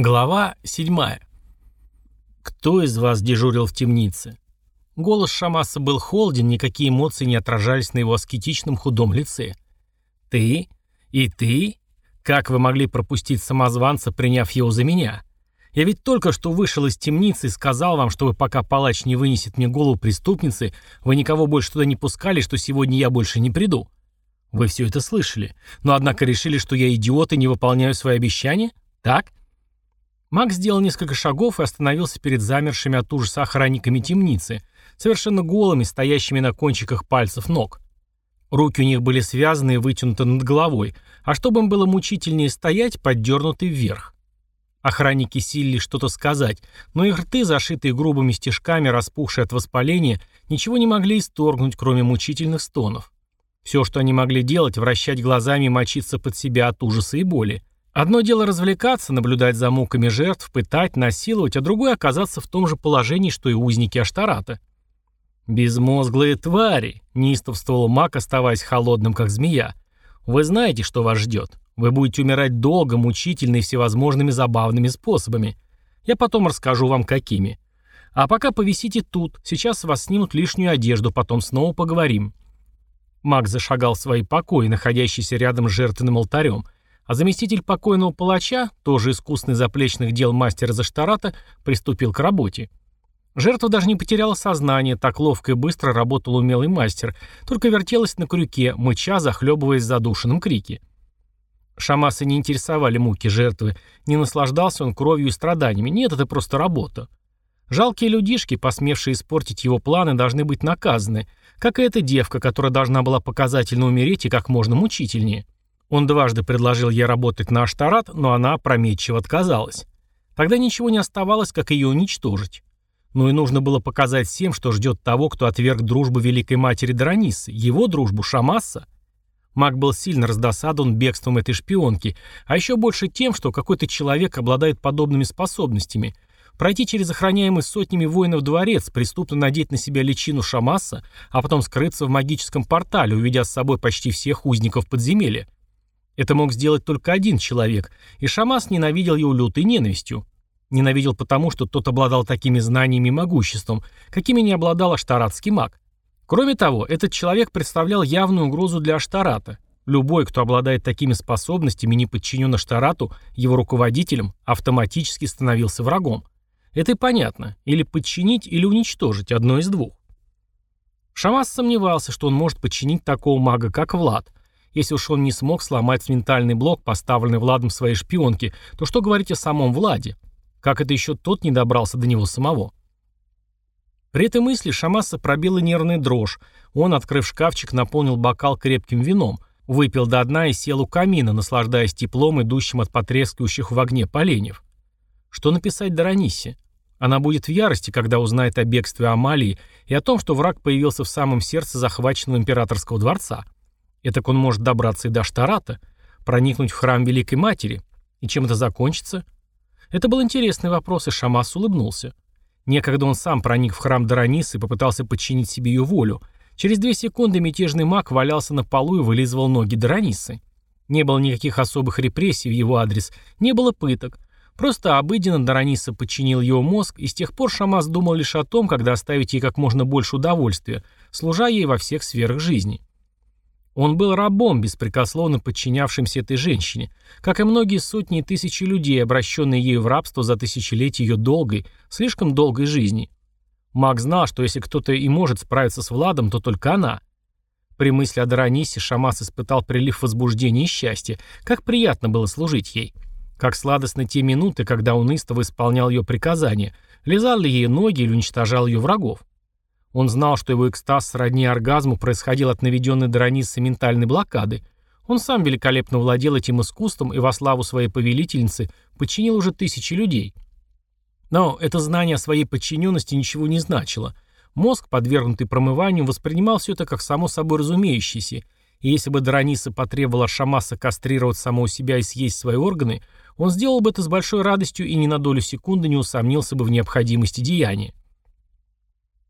Глава 7. Кто из вас дежурил в темнице? Голос Шамаса был холоден, никакие эмоции не отражались на его аскетичном худом лице. Ты? И ты? Как вы могли пропустить самозванца, приняв его за меня? Я ведь только что вышел из темницы и сказал вам, что вы пока палач не вынесет мне голову преступницы, вы никого больше туда не пускали, что сегодня я больше не приду. Вы все это слышали, но однако решили, что я идиот и не выполняю свои обещания? Так? Макс сделал несколько шагов и остановился перед замершими от ужаса охранниками темницы, совершенно голыми, стоящими на кончиках пальцев ног. Руки у них были связаны и вытянуты над головой, а чтобы им было мучительнее стоять, поддернуты вверх. Охранники силили что-то сказать, но их рты, зашитые грубыми стежками, распухшие от воспаления, ничего не могли исторгнуть, кроме мучительных стонов. Все, что они могли делать, вращать глазами и мочиться под себя от ужаса и боли. Одно дело развлекаться, наблюдать за муками жертв, пытать, насиловать, а другое оказаться в том же положении, что и узники Аштарата. «Безмозглые твари!» — неистовствовал маг, оставаясь холодным, как змея. «Вы знаете, что вас ждет. Вы будете умирать долго, мучительно и всевозможными забавными способами. Я потом расскажу вам, какими. А пока повисите тут, сейчас вас снимут лишнюю одежду, потом снова поговорим». Маг зашагал в свои покои, находящиеся рядом с жертвенным алтарем — а заместитель покойного палача, тоже искусный заплечных дел мастера Заштарата, приступил к работе. Жертва даже не потеряла сознание, так ловко и быстро работал умелый мастер, только вертелась на крюке, мыча, захлебываясь в задушенном крике. Шамаса не интересовали муки жертвы, не наслаждался он кровью и страданиями, нет, это просто работа. Жалкие людишки, посмевшие испортить его планы, должны быть наказаны, как и эта девка, которая должна была показательно умереть и как можно мучительнее. Он дважды предложил ей работать на Аштарат, но она опрометчиво отказалась. Тогда ничего не оставалось, как ее уничтожить. Ну и нужно было показать всем, что ждет того, кто отверг дружбу Великой Матери Дранисы, его дружбу Шамасса. Маг был сильно раздосадован бегством этой шпионки, а еще больше тем, что какой-то человек обладает подобными способностями. Пройти через охраняемый сотнями воинов дворец, преступно надеть на себя личину Шамасса, а потом скрыться в магическом портале, уведя с собой почти всех узников подземелья. Это мог сделать только один человек, и Шамас ненавидел его лютой ненавистью. Ненавидел потому, что тот обладал такими знаниями и могуществом, какими не обладал аштаратский маг. Кроме того, этот человек представлял явную угрозу для Аштарата. Любой, кто обладает такими способностями, не подчинен Аштарату, его руководителям, автоматически становился врагом. Это и понятно. Или подчинить, или уничтожить, одно из двух. Шамас сомневался, что он может подчинить такого мага, как Влад, если уж он не смог сломать ментальный блок, поставленный Владом своей шпионке, то что говорить о самом Владе? Как это еще тот не добрался до него самого? При этой мысли Шамаса пробила нервная дрожь. Он, открыв шкафчик, наполнил бокал крепким вином, выпил до дна и сел у камина, наслаждаясь теплом, идущим от потрескивающих в огне поленьев. Что написать Даранисе? Она будет в ярости, когда узнает о бегстве Амалии и о том, что враг появился в самом сердце захваченного императорского дворца. Этак он может добраться и до Штарата, проникнуть в храм Великой Матери. И чем это закончится? Это был интересный вопрос, и Шамас улыбнулся. Некогда он сам проник в храм Даранисы и попытался подчинить себе ее волю. Через две секунды мятежный маг валялся на полу и вылизывал ноги Даранисы. Не было никаких особых репрессий в его адрес, не было пыток. Просто обыденно Дараниса подчинил его мозг, и с тех пор Шамас думал лишь о том, когда оставить ей как можно больше удовольствия, служа ей во всех сферах жизни. Он был рабом, беспрекословно подчинявшимся этой женщине, как и многие сотни и тысячи людей, обращенные ею в рабство за тысячелетия ее долгой, слишком долгой жизни. Маг знал, что если кто-то и может справиться с Владом, то только она. При мысли о Даранисе Шамас испытал прилив возбуждения и счастья. Как приятно было служить ей. Как сладостны те минуты, когда он истово исполнял ее приказания, лизал ли ей ноги или уничтожал ее врагов. Он знал, что его экстаз сродни оргазму происходил от наведенной Даранисы ментальной блокады. Он сам великолепно владел этим искусством и во славу своей повелительницы подчинил уже тысячи людей. Но это знание о своей подчиненности ничего не значило. Мозг, подвергнутый промыванию, воспринимал все это как само собой разумеющееся, и если бы Дараниса потребовала Шамаса кастрировать самого себя и съесть свои органы, он сделал бы это с большой радостью и ни на долю секунды не усомнился бы в необходимости деяния.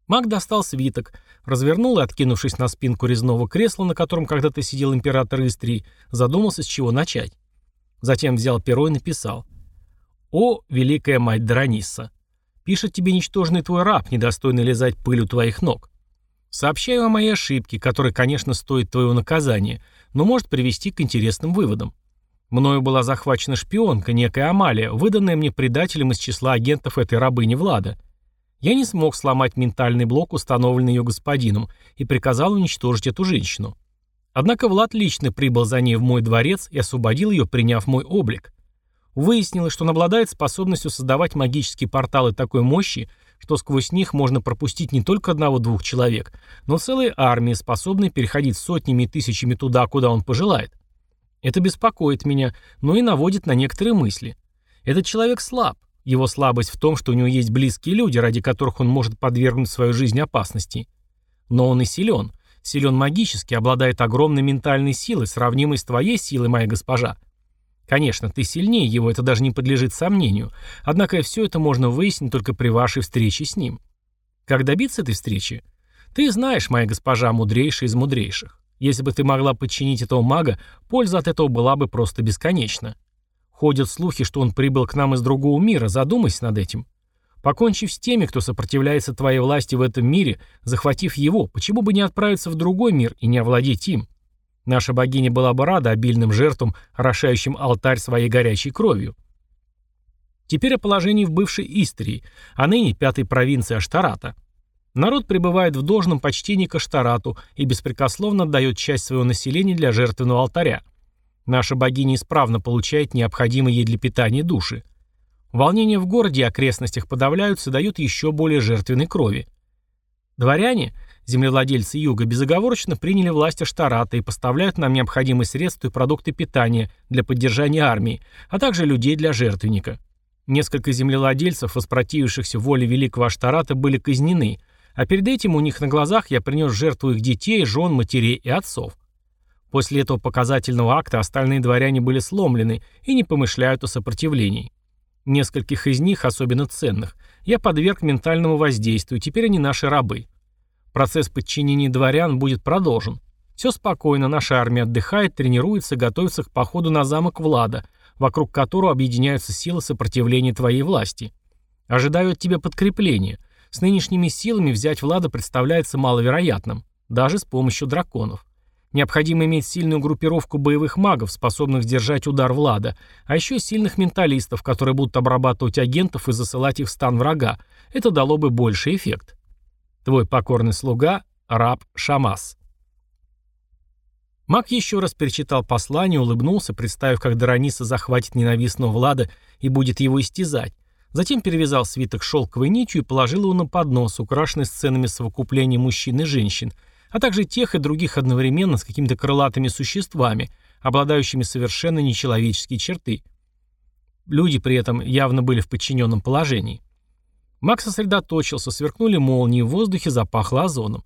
Маг достал свиток, развернул и, откинувшись на спинку резного кресла, на котором когда-то сидел император Истрии, задумался, с чего начать. Затем взял перо и написал. «О, великая мать Дранисса! Пишет тебе ничтожный твой раб, недостойный лизать пыль у твоих ног. Сообщаю о моей ошибке, которая, конечно, стоит твоего наказания, но может привести к интересным выводам. Мною была захвачена шпионка, некая Амалия, выданная мне предателем из числа агентов этой рабыни Влада. Я не смог сломать ментальный блок, установленный ее господином, и приказал уничтожить эту женщину. Однако Влад лично прибыл за ней в мой дворец и освободил ее, приняв мой облик. Выяснилось, что он обладает способностью создавать магические порталы такой мощи, что сквозь них можно пропустить не только одного-двух человек, но целые армии, способные переходить сотнями и тысячами туда, куда он пожелает. Это беспокоит меня, но и наводит на некоторые мысли. Этот человек слаб. Его слабость в том, что у него есть близкие люди, ради которых он может подвергнуть свою жизнь опасности. Но он и силен. Силен магически, обладает огромной ментальной силой, сравнимой с твоей силой, моя госпожа. Конечно, ты сильнее его, это даже не подлежит сомнению. Однако все это можно выяснить только при вашей встрече с ним. Как добиться этой встречи? Ты знаешь, моя госпожа, мудрейшая из мудрейших. Если бы ты могла подчинить этого мага, польза от этого была бы просто бесконечна. Ходят слухи, что он прибыл к нам из другого мира, задумайся над этим. Покончив с теми, кто сопротивляется твоей власти в этом мире, захватив его, почему бы не отправиться в другой мир и не овладеть им? Наша богиня была бы рада обильным жертвам, орошающим алтарь своей горячей кровью. Теперь о положении в бывшей Истрии, а ныне пятой провинции Аштарата. Народ пребывает в должном почтении к Аштарату и беспрекословно отдает часть своего населения для жертвенного алтаря. Наша богиня исправно получает необходимые ей для питания души. Волнения в городе и окрестностях подавляются дают еще более жертвенной крови. Дворяне, землевладельцы юга, безоговорочно приняли власть Аштарата и поставляют нам необходимые средства и продукты питания для поддержания армии, а также людей для жертвенника. Несколько землевладельцев, воспротивившихся воле великого Аштарата, были казнены, а перед этим у них на глазах я принес жертву их детей, жен, матерей и отцов. После этого показательного акта остальные дворяне были сломлены и не помышляют о сопротивлении. Нескольких из них, особенно ценных, я подверг ментальному воздействию, теперь они наши рабы. Процесс подчинения дворян будет продолжен. Все спокойно, наша армия отдыхает, тренируется, готовится к походу на замок Влада, вокруг которого объединяются силы сопротивления твоей власти. Ожидаю от тебя подкрепления. С нынешними силами взять Влада представляется маловероятным, даже с помощью драконов. Необходимо иметь сильную группировку боевых магов, способных сдержать удар Влада, а еще сильных менталистов, которые будут обрабатывать агентов и засылать их в стан врага. Это дало бы больший эффект. Твой покорный слуга – раб Шамас. Маг еще раз перечитал послание, улыбнулся, представив, как Дараниса захватит ненавистного Влада и будет его истязать. Затем перевязал свиток шелковой нитью и положил его на поднос, украшенный сценами совокупления мужчин и женщин – а также тех и других одновременно с какими-то крылатыми существами, обладающими совершенно нечеловеческие черты. Люди при этом явно были в подчиненном положении. Макс сосредоточился, сверкнули молнии, в воздухе запахло озоном.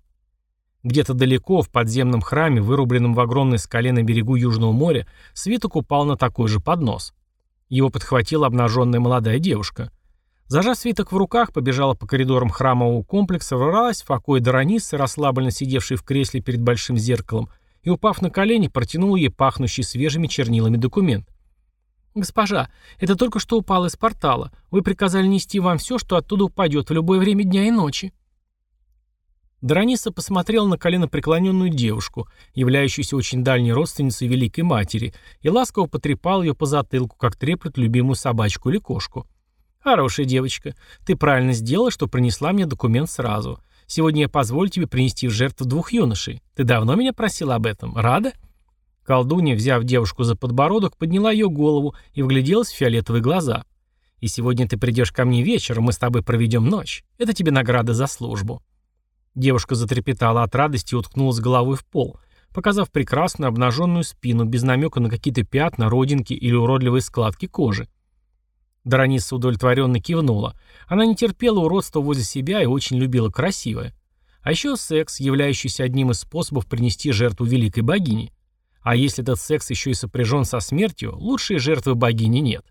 Где-то далеко, в подземном храме, вырубленном в огромной скале на берегу Южного моря, свиток упал на такой же поднос. Его подхватила обнаженная молодая девушка – Зажав свиток в руках, побежала по коридорам храмового комплекса, ворвалась в покой Даранисы, расслабленно сидевшей в кресле перед большим зеркалом, и, упав на колени, протянула ей пахнущий свежими чернилами документ. «Госпожа, это только что упало из портала. Вы приказали нести вам все, что оттуда упадет в любое время дня и ночи». Дараниса посмотрела на колено преклоненную девушку, являющуюся очень дальней родственницей Великой Матери, и ласково потрепал ее по затылку, как треплет любимую собачку или кошку. «Хорошая девочка. Ты правильно сделала, что принесла мне документ сразу. Сегодня я позволю тебе принести в жертву двух юношей. Ты давно меня просила об этом. Рада?» Колдунья, взяв девушку за подбородок, подняла ее голову и вгляделась в фиолетовые глаза. «И сегодня ты придешь ко мне вечером, мы с тобой проведем ночь. Это тебе награда за службу». Девушка затрепетала от радости и уткнулась головой в пол, показав прекрасную обнаженную спину без намека на какие-то пятна, родинки или уродливые складки кожи. Дараниса удовлетворенно кивнула. Она не терпела уродства возле себя и очень любила красивое. А еще секс, являющийся одним из способов принести жертву великой богине. А если этот секс еще и сопряжен со смертью, лучшей жертвы богини нет.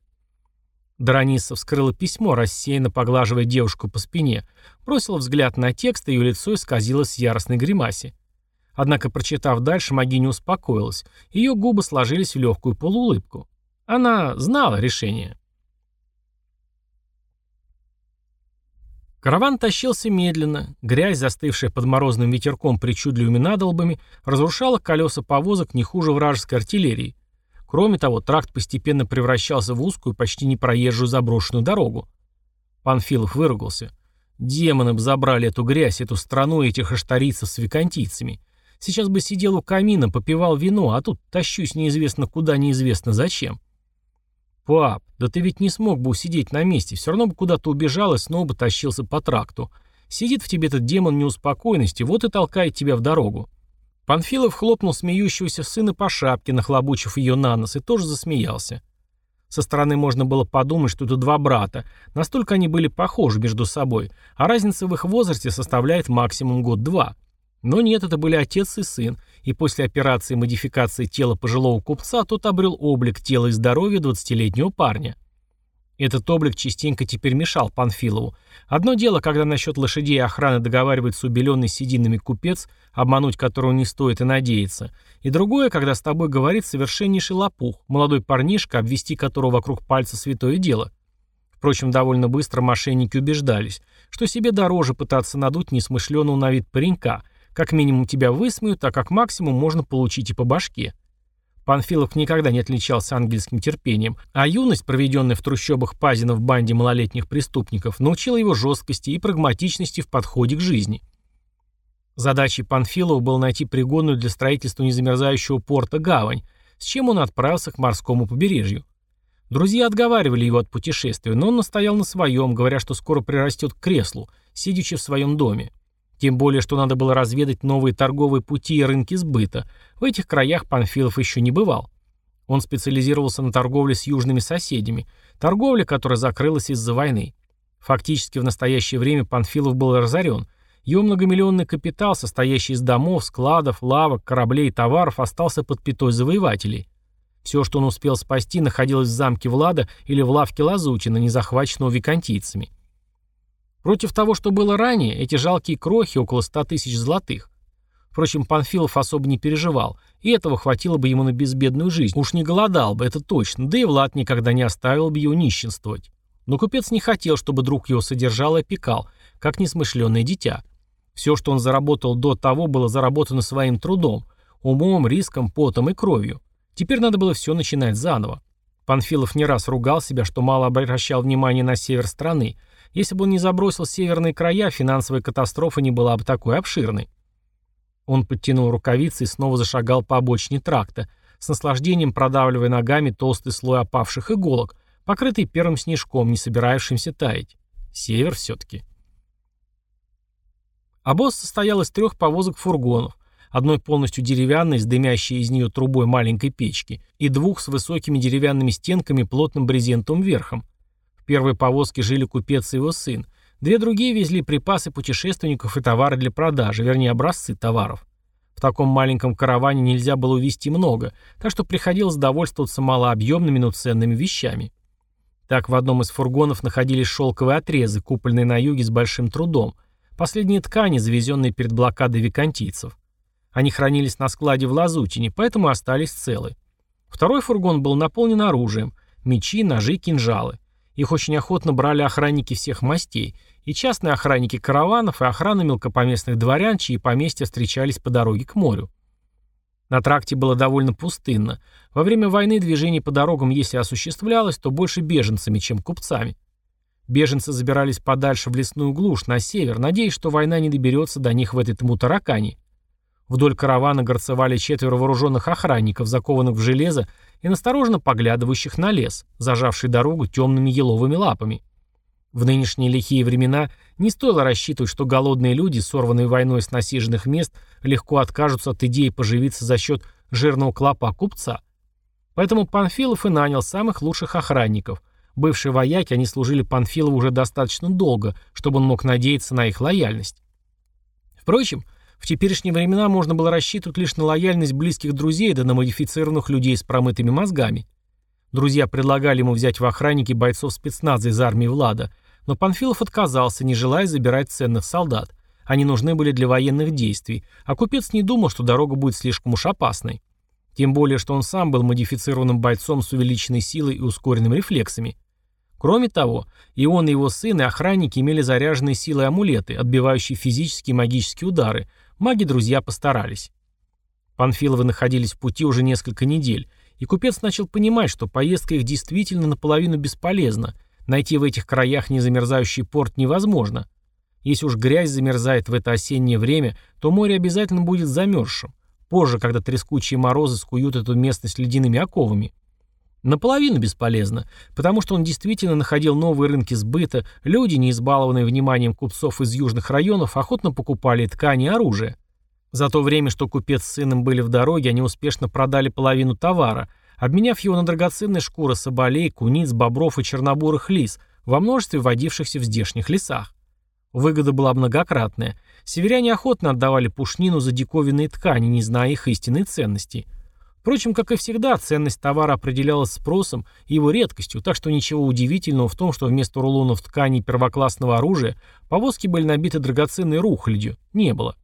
Дараниса вскрыла письмо, рассеянно поглаживая девушку по спине, бросила взгляд на текст, и ее лицо исказилось в яростной гримасе. Однако, прочитав дальше, могиня успокоилась. Ее губы сложились в легкую полуулыбку. Она знала решение. Караван тащился медленно, грязь, застывшая под морозным ветерком причудливыми надолбами, разрушала колеса повозок не хуже вражеской артиллерии. Кроме того, тракт постепенно превращался в узкую, почти непроезжую заброшенную дорогу. Панфилов выругался. Демоны бы забрали эту грязь, эту страну этих аштарийцев с викантийцами. Сейчас бы сидел у камина, попивал вино, а тут тащусь неизвестно куда, неизвестно зачем. «Пап, да ты ведь не смог бы усидеть на месте, все равно бы куда-то убежал и снова бы тащился по тракту. Сидит в тебе этот демон неуспокойности, вот и толкает тебя в дорогу». Панфилов хлопнул смеющегося сына по шапке, нахлобучив ее на нос, и тоже засмеялся. Со стороны можно было подумать, что это два брата, настолько они были похожи между собой, а разница в их возрасте составляет максимум год-два. Но нет, это были отец и сын, и после операции модификации тела пожилого купца тот обрел облик тела и здоровья 20-летнего парня. Этот облик частенько теперь мешал Панфилову. Одно дело, когда насчет лошадей и охраны договаривается убеленный сединами купец, обмануть которого не стоит и надеяться, и другое, когда с тобой говорит совершеннейший лопух, молодой парнишка, обвести которого вокруг пальца святое дело. Впрочем, довольно быстро мошенники убеждались, что себе дороже пытаться надуть несмышленного на вид паренька – как минимум тебя высмеют, а как максимум можно получить и по башке. Панфилов никогда не отличался ангельским терпением, а юность, проведенная в трущобах Пазина в банде малолетних преступников, научила его жесткости и прагматичности в подходе к жизни. Задачей Панфилова было найти пригодную для строительства незамерзающего порта гавань, с чем он отправился к морскому побережью. Друзья отговаривали его от путешествия, но он настоял на своем, говоря, что скоро прирастет к креслу, сидячи в своем доме. Тем более, что надо было разведать новые торговые пути и рынки сбыта. В этих краях Панфилов еще не бывал. Он специализировался на торговле с южными соседями, торговля, которая закрылась из-за войны. Фактически в настоящее время Панфилов был разорен. Его многомиллионный капитал, состоящий из домов, складов, лавок, кораблей и товаров, остался под пятой завоевателей. Все, что он успел спасти, находилось в замке Влада или в лавке Лазутина, не захваченного викантийцами. Против того, что было ранее, эти жалкие крохи около 100 тысяч золотых. Впрочем, Панфилов особо не переживал, и этого хватило бы ему на безбедную жизнь. Уж не голодал бы, это точно, да и Влад никогда не оставил бы его нищенствовать. Но купец не хотел, чтобы друг его содержал и опекал, как несмышленное дитя. Все, что он заработал до того, было заработано своим трудом, умом, риском, потом и кровью. Теперь надо было все начинать заново. Панфилов не раз ругал себя, что мало обращал внимания на север страны, если бы он не забросил северные края, финансовая катастрофа не была бы такой обширной. Он подтянул рукавицы и снова зашагал по обочине тракта, с наслаждением продавливая ногами толстый слой опавших иголок, покрытый первым снежком, не собирающимся таять. Север все-таки. Обоз состоял из трех повозок-фургонов, одной полностью деревянной, с дымящей из нее трубой маленькой печки, и двух с высокими деревянными стенками плотным брезентовым верхом. Первой повозке жили купец и его сын. Две другие везли припасы путешественников и товары для продажи, вернее образцы товаров. В таком маленьком караване нельзя было увезти много, так что приходилось довольствоваться малообъемными, но ценными вещами. Так в одном из фургонов находились шелковые отрезы, купленные на юге с большим трудом, последние ткани, завезенные перед блокадой викантийцев. Они хранились на складе в Лазутине, поэтому остались целы. Второй фургон был наполнен оружием – мечи, ножи, кинжалы. Их очень охотно брали охранники всех мастей, и частные охранники караванов, и охрана мелкопоместных дворян, чьи поместья встречались по дороге к морю. На тракте было довольно пустынно. Во время войны движение по дорогам, если осуществлялось, то больше беженцами, чем купцами. Беженцы забирались подальше в лесную глушь, на север, надеясь, что война не доберется до них в этой тму таракане. Вдоль каравана горцевали четверо вооруженных охранников, закованных в железо и настороженно поглядывающих на лес, зажавший дорогу темными еловыми лапами. В нынешние лихие времена не стоило рассчитывать, что голодные люди, сорванные войной с насиженных мест, легко откажутся от идеи поживиться за счет жирного клопа купца. Поэтому Панфилов и нанял самых лучших охранников. Бывшие вояки, они служили Панфилову уже достаточно долго, чтобы он мог надеяться на их лояльность. Впрочем, в теперешние времена можно было рассчитывать лишь на лояльность близких друзей да на модифицированных людей с промытыми мозгами. Друзья предлагали ему взять в охранники бойцов спецназа из армии Влада, но Панфилов отказался, не желая забирать ценных солдат. Они нужны были для военных действий, а купец не думал, что дорога будет слишком уж опасной. Тем более, что он сам был модифицированным бойцом с увеличенной силой и ускоренными рефлексами. Кроме того, и он, и его сын, и охранники имели заряженные силой амулеты, отбивающие физические и магические удары. Маги-друзья постарались. Панфиловы находились в пути уже несколько недель, и купец начал понимать, что поездка их действительно наполовину бесполезна. Найти в этих краях незамерзающий порт невозможно. Если уж грязь замерзает в это осеннее время, то море обязательно будет замерзшим. Позже, когда трескучие морозы скуют эту местность ледяными оковами. Наполовину бесполезно, потому что он действительно находил новые рынки сбыта, люди, не избалованные вниманием купцов из южных районов, охотно покупали ткани и оружие. За то время, что купец с сыном были в дороге, они успешно продали половину товара, обменяв его на драгоценные шкуры соболей, куниц, бобров и чернобурых лис, во множестве водившихся в здешних лесах. Выгода была многократная. Северяне охотно отдавали пушнину за диковинные ткани, не зная их истинной ценности – Впрочем, как и всегда, ценность товара определялась спросом и его редкостью, так что ничего удивительного в том, что вместо рулонов ткани первоклассного оружия повозки были набиты драгоценной рухлядью, не было.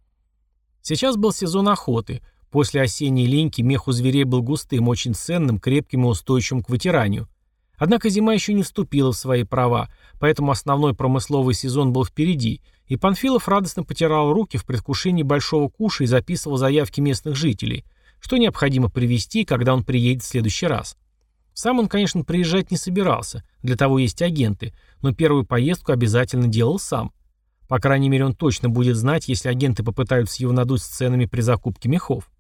Сейчас был сезон охоты. После осенней линьки мех у зверей был густым, очень ценным, крепким и устойчивым к вытиранию. Однако зима еще не вступила в свои права, поэтому основной промысловый сезон был впереди, и Панфилов радостно потирал руки в предвкушении большого куша и записывал заявки местных жителей – что необходимо привезти, когда он приедет в следующий раз. Сам он, конечно, приезжать не собирался, для того есть агенты, но первую поездку обязательно делал сам. По крайней мере, он точно будет знать, если агенты попытаются его надуть с ценами при закупке мехов.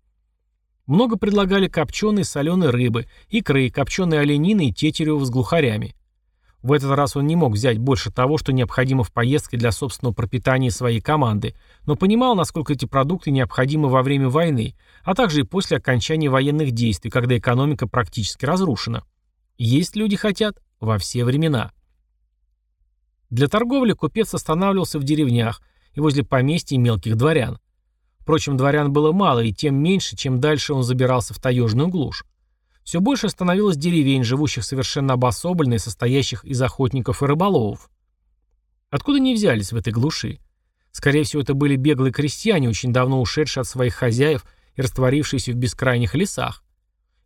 Много предлагали копченой соленой рыбы, икры, копченой оленины и тетерева с глухарями. В этот раз он не мог взять больше того, что необходимо в поездке для собственного пропитания своей команды, но понимал, насколько эти продукты необходимы во время войны, а также и после окончания военных действий, когда экономика практически разрушена. Есть люди хотят во все времена. Для торговли купец останавливался в деревнях и возле поместья мелких дворян. Впрочем, дворян было мало, и тем меньше, чем дальше он забирался в таежную глушь. Все больше становилось деревень, живущих совершенно обособленно и состоящих из охотников и рыболовов. Откуда они взялись в этой глуши? Скорее всего, это были беглые крестьяне, очень давно ушедшие от своих хозяев и растворившиеся в бескрайних лесах.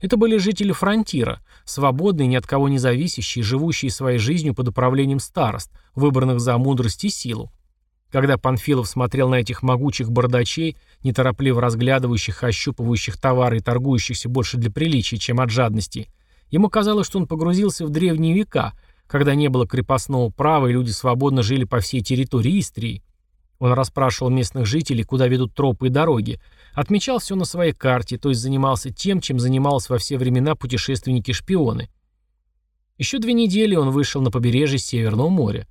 Это были жители фронтира, свободные, ни от кого не зависящие, живущие своей жизнью под управлением старост, выбранных за мудрость и силу. Когда Панфилов смотрел на этих могучих бардачей, неторопливо разглядывающих ощупывающих товары и торгующихся больше для приличия, чем от жадности, ему казалось, что он погрузился в древние века, когда не было крепостного права и люди свободно жили по всей территории Истрии. Он расспрашивал местных жителей, куда ведут тропы и дороги, отмечал все на своей карте, то есть занимался тем, чем занимались во все времена путешественники-шпионы. Еще две недели он вышел на побережье Северного моря.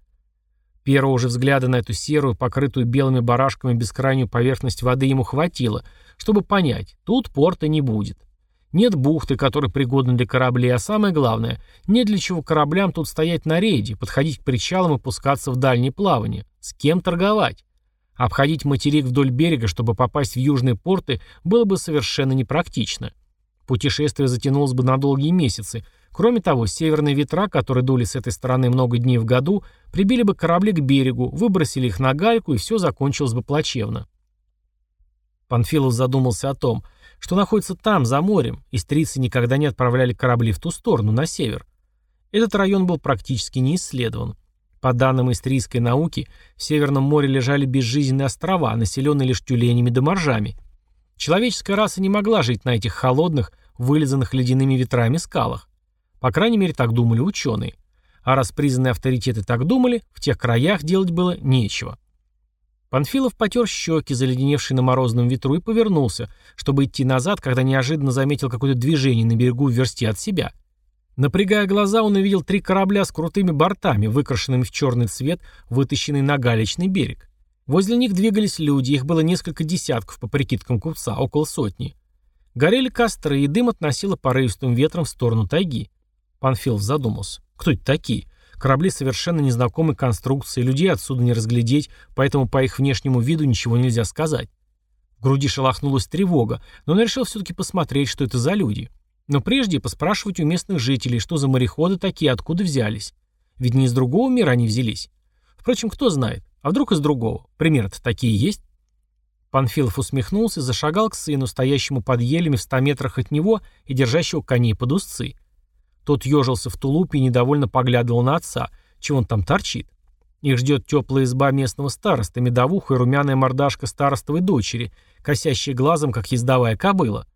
Первого же взгляда на эту серую, покрытую белыми барашками бескрайнюю поверхность воды ему хватило, чтобы понять, тут порта не будет. Нет бухты, которая пригодна для кораблей, а самое главное, нет для чего кораблям тут стоять на рейде, подходить к причалам и пускаться в дальнее плавание. С кем торговать? Обходить материк вдоль берега, чтобы попасть в южные порты, было бы совершенно непрактично. Путешествие затянулось бы на долгие месяцы, Кроме того, северные ветра, которые дули с этой стороны много дней в году, прибили бы корабли к берегу, выбросили их на гальку, и все закончилось бы плачевно. Панфилов задумался о том, что находится там, за морем, и стрицы никогда не отправляли корабли в ту сторону, на север. Этот район был практически не исследован. По данным истрийской науки, в Северном море лежали безжизненные острова, населенные лишь тюленями да моржами. Человеческая раса не могла жить на этих холодных, вылизанных ледяными ветрами скалах. По крайней мере, так думали ученые. А раз признанные авторитеты так думали, в тех краях делать было нечего. Панфилов потер щеки, заледеневшие на морозном ветру, и повернулся, чтобы идти назад, когда неожиданно заметил какое-то движение на берегу в версте от себя. Напрягая глаза, он увидел три корабля с крутыми бортами, выкрашенными в черный цвет, вытащенные на галечный берег. Возле них двигались люди, их было несколько десятков, по прикидкам купца, около сотни. Горели костры, и дым относило порывистым ветром в сторону тайги. Панфилов задумался. Кто это такие? Корабли совершенно незнакомой конструкции, людей отсюда не разглядеть, поэтому по их внешнему виду ничего нельзя сказать. В груди шелохнулась тревога, но он решил все-таки посмотреть, что это за люди. Но прежде поспрашивать у местных жителей, что за мореходы такие, откуда взялись. Ведь не из другого мира они взялись. Впрочем, кто знает, а вдруг из другого? Примеры-то такие есть? Панфилов усмехнулся и зашагал к сыну, стоящему под елями в ста метрах от него и держащего коней под узцы. Тот ежился в тулупе и недовольно поглядывал на отца. Чего он там торчит? Их ждет теплая изба местного староста, медовуха и румяная мордашка старостовой дочери, косящая глазом, как ездовая кобыла.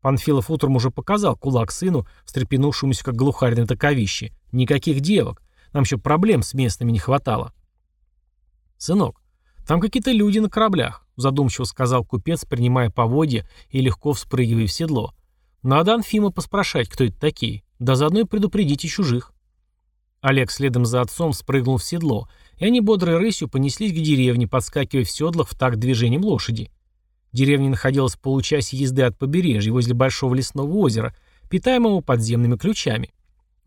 Панфилов утром уже показал кулак сыну, встрепенувшемуся, как глухарь на таковище. Никаких девок. Нам еще проблем с местными не хватало. «Сынок, там какие-то люди на кораблях», задумчиво сказал купец, принимая поводья и легко вспрыгивая в седло. «Надо Анфима поспрашать, кто это такие, да заодно и предупредить и чужих». Олег следом за отцом спрыгнул в седло, и они бодрой рысью понеслись к деревне, подскакивая в седлах в такт движением лошади. Деревня находилась в получасе езды от побережья, возле большого лесного озера, питаемого подземными ключами.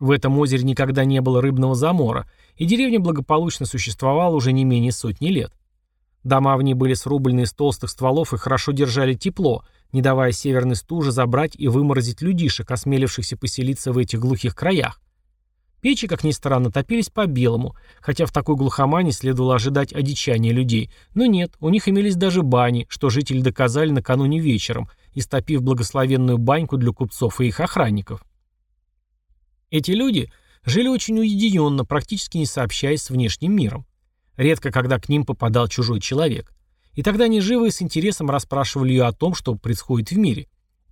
В этом озере никогда не было рыбного замора, и деревня благополучно существовала уже не менее сотни лет. Дома в ней были срублены из толстых стволов и хорошо держали тепло, не давая северной стуже забрать и выморозить людишек, осмелившихся поселиться в этих глухих краях. Печи, как ни странно, топились по-белому, хотя в такой глухомане следовало ожидать одичания людей. Но нет, у них имелись даже бани, что жители доказали накануне вечером, истопив благословенную баньку для купцов и их охранников. Эти люди жили очень уединенно, практически не сообщаясь с внешним миром. Редко, когда к ним попадал чужой человек. И тогда они живо и с интересом расспрашивали ее о том, что происходит в мире.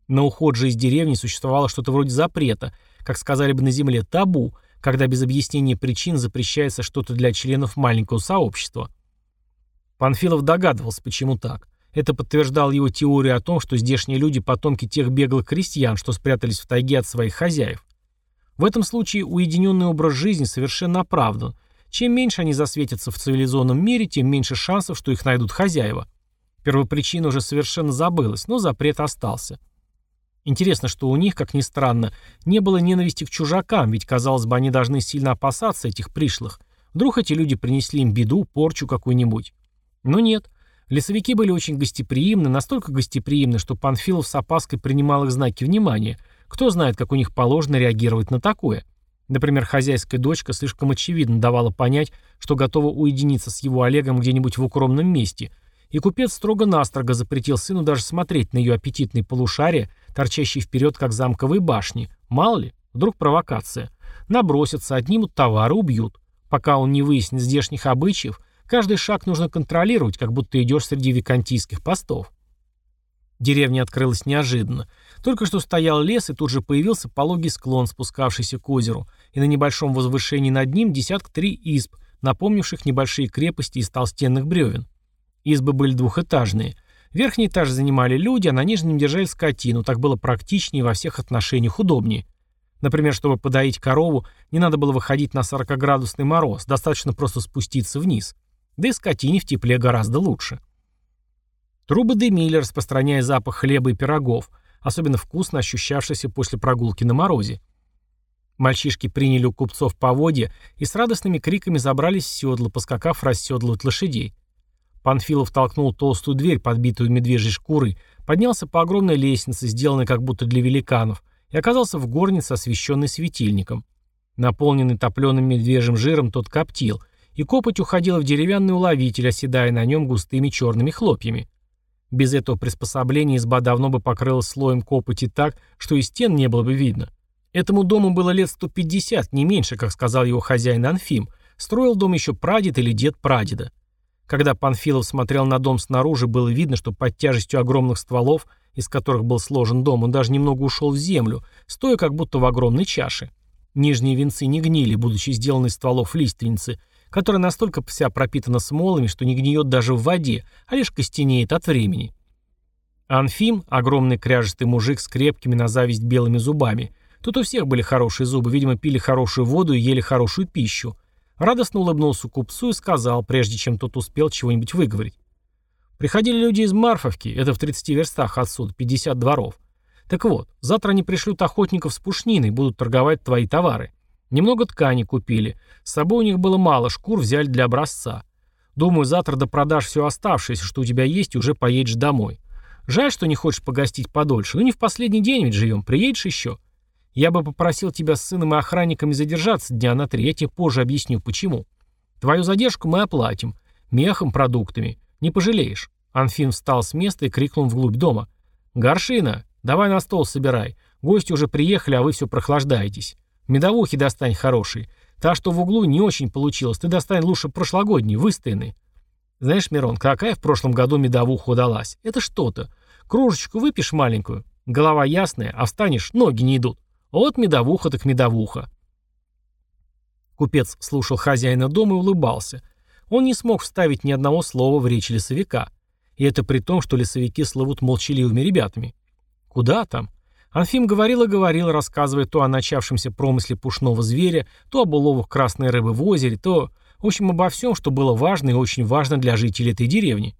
На уход же из деревни существовало что-то вроде запрета, как сказали бы на земле, табу, когда без объяснения причин запрещается что-то для членов маленького сообщества. Панфилов догадывался, почему так. Это подтверждало его теорию о том, что здешние люди – потомки тех беглых крестьян, что спрятались в тайге от своих хозяев. В этом случае уединенный образ жизни совершенно оправдан. Чем меньше они засветятся в цивилизованном мире, тем меньше шансов, что их найдут хозяева. Первопричина уже совершенно забылась, но запрет остался. Интересно, что у них, как ни странно, не было ненависти к чужакам, ведь, казалось бы, они должны сильно опасаться этих пришлых. Вдруг эти люди принесли им беду, порчу какую-нибудь. Но нет. Лесовики были очень гостеприимны, настолько гостеприимны, что Панфилов с опаской принимал их знаки внимания – кто знает, как у них положено реагировать на такое. Например, хозяйская дочка слишком очевидно давала понять, что готова уединиться с его Олегом где-нибудь в укромном месте, и купец строго-настрого запретил сыну даже смотреть на ее аппетитные полушария, торчащие вперед, как замковые башни. Мало ли, вдруг провокация. Набросятся, отнимут товары, убьют. Пока он не выяснит здешних обычаев, каждый шаг нужно контролировать, как будто идешь среди викантийских постов. Деревня открылась неожиданно. Только что стоял лес, и тут же появился пологий склон, спускавшийся к озеру, и на небольшом возвышении над ним десятка три изб, напомнивших небольшие крепости из толстенных бревен. Избы были двухэтажные. Верхний этаж занимали люди, а на нижнем держали скотину, так было практичнее и во всех отношениях удобнее. Например, чтобы подоить корову, не надо было выходить на 40-градусный мороз, достаточно просто спуститься вниз. Да и скотине в тепле гораздо лучше. Трубы дымили, распространяя запах хлеба и пирогов, особенно вкусно ощущавшийся после прогулки на морозе. Мальчишки приняли у купцов поводья и с радостными криками забрались в седло, поскакав расседлывать лошадей. Панфилов толкнул толстую дверь, подбитую медвежьей шкурой, поднялся по огромной лестнице, сделанной как будто для великанов, и оказался в горнице, освещенной светильником. Наполненный топленым медвежьим жиром, тот коптил, и копоть уходила в деревянный уловитель, оседая на нем густыми черными хлопьями. Без этого приспособления изба давно бы покрылась слоем копоти так, что и стен не было бы видно. Этому дому было лет 150, не меньше, как сказал его хозяин Анфим. Строил дом еще прадед или дед прадеда. Когда Панфилов смотрел на дом снаружи, было видно, что под тяжестью огромных стволов, из которых был сложен дом, он даже немного ушел в землю, стоя как будто в огромной чаше. Нижние венцы не гнили, будучи сделаны из стволов лиственницы, которая настолько вся пропитана смолами, что не гниет даже в воде, а лишь костенеет от времени. Анфим, огромный кряжестый мужик с крепкими на зависть белыми зубами, тут у всех были хорошие зубы, видимо, пили хорошую воду и ели хорошую пищу, радостно улыбнулся купцу и сказал, прежде чем тот успел чего-нибудь выговорить. Приходили люди из Марфовки, это в 30 верстах отсюда, 50 дворов. Так вот, завтра они пришлют охотников с пушниной, будут торговать твои товары. Немного ткани купили. С собой у них было мало, шкур взяли для образца. Думаю, завтра допродашь все оставшееся, что у тебя есть, и уже поедешь домой. Жаль, что не хочешь погостить подольше. Ну не в последний день ведь живем, приедешь еще. Я бы попросил тебя с сыном и охранниками задержаться дня на три, я тебе позже объясню, почему. Твою задержку мы оплатим. Мехом, продуктами. Не пожалеешь. Анфин встал с места и крикнул вглубь дома. «Горшина, давай на стол собирай. Гости уже приехали, а вы все прохлаждаетесь. Медовухи достань хорошие. Та, что в углу, не очень получилось. Ты достань лучше прошлогодней, выстоянной. Знаешь, Мирон, какая в прошлом году медовуха удалась? Это что-то. Кружечку выпьешь маленькую, голова ясная, а встанешь, ноги не идут. Вот медовуха так медовуха. Купец слушал хозяина дома и улыбался. Он не смог вставить ни одного слова в речь лесовика. И это при том, что лесовики слывут молчаливыми ребятами. Куда там? Анфим говорил и говорил, рассказывая то о начавшемся промысле пушного зверя, то об уловах красной рыбы в озере, то, в общем, обо всем, что было важно и очень важно для жителей этой деревни.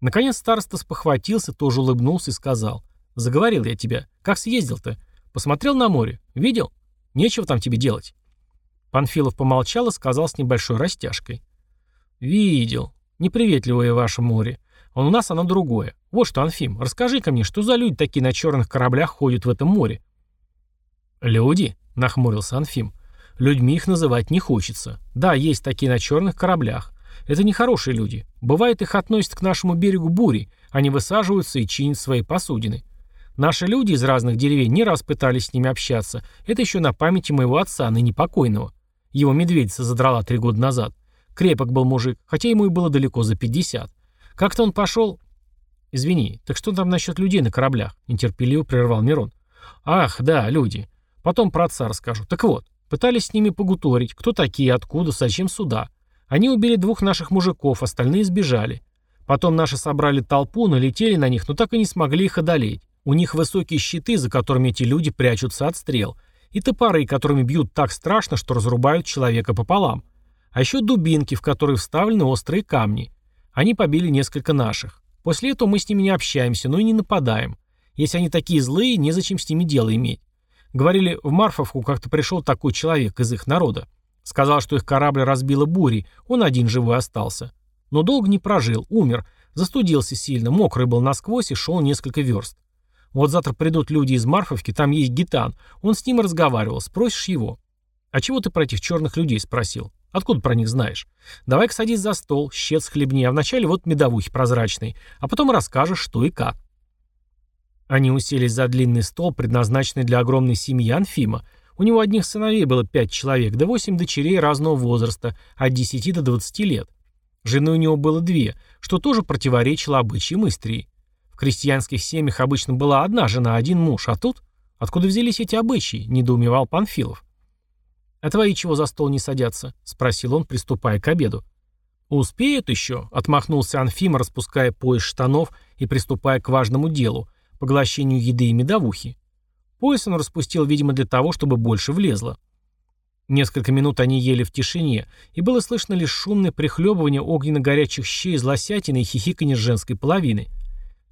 Наконец староста спохватился, тоже улыбнулся и сказал. «Заговорил я тебя. Как съездил-то? Посмотрел на море? Видел? Нечего там тебе делать». Панфилов помолчал и сказал с небольшой растяжкой. «Видел. Неприветливое ваше море. Он у нас оно другое. Вот что, Анфим, расскажи-ка мне, что за люди такие на черных кораблях ходят в этом море?» «Люди?» — нахмурился Анфим. «Людьми их называть не хочется. Да, есть такие на черных кораблях. Это нехорошие люди. Бывает, их относят к нашему берегу бури. Они высаживаются и чинят свои посудины. Наши люди из разных деревень не раз пытались с ними общаться. Это еще на памяти моего отца, ныне покойного. Его медведица задрала три года назад. Крепок был мужик, хотя ему и было далеко за пятьдесят. Как-то он пошел... Извини, так что там насчет людей на кораблях? Нетерпеливо прервал Мирон. Ах, да, люди. Потом про отца расскажу. Так вот, пытались с ними погуторить, кто такие, откуда, зачем сюда. Они убили двух наших мужиков, остальные сбежали. Потом наши собрали толпу, налетели на них, но так и не смогли их одолеть. У них высокие щиты, за которыми эти люди прячутся от стрел. И топоры, которыми бьют так страшно, что разрубают человека пополам. А еще дубинки, в которые вставлены острые камни. Они побили несколько наших. После этого мы с ними не общаемся, но и не нападаем. Если они такие злые, незачем с ними дело иметь. Говорили, в Марфовку как-то пришел такой человек из их народа. Сказал, что их корабль разбило бурей, он один живой остался. Но долго не прожил, умер, застудился сильно, мокрый был насквозь и шел несколько верст. Вот завтра придут люди из Марфовки, там есть гитан. Он с ним разговаривал, спросишь его. «А чего ты про этих черных людей?» спросил. Откуда про них знаешь? Давай-ка садись за стол, щец хлебни, а вначале вот медовухи прозрачный, а потом расскажешь, что и как. Они уселись за длинный стол, предназначенный для огромной семьи Анфима. У него одних сыновей было пять человек, да восемь дочерей разного возраста, от десяти до двадцати лет. Жены у него было две, что тоже противоречило обычаям Истрии. В крестьянских семьях обычно была одна жена, один муж, а тут... Откуда взялись эти обычаи? Недоумевал Панфилов. «А твои чего за стол не садятся?» — спросил он, приступая к обеду. «Успеют еще?» — отмахнулся Анфим, распуская пояс штанов и приступая к важному делу — поглощению еды и медовухи. Пояс он распустил, видимо, для того, чтобы больше влезло. Несколько минут они ели в тишине, и было слышно лишь шумное прихлебывание огненно-горячих щей из лосятины и хихиканье женской половины.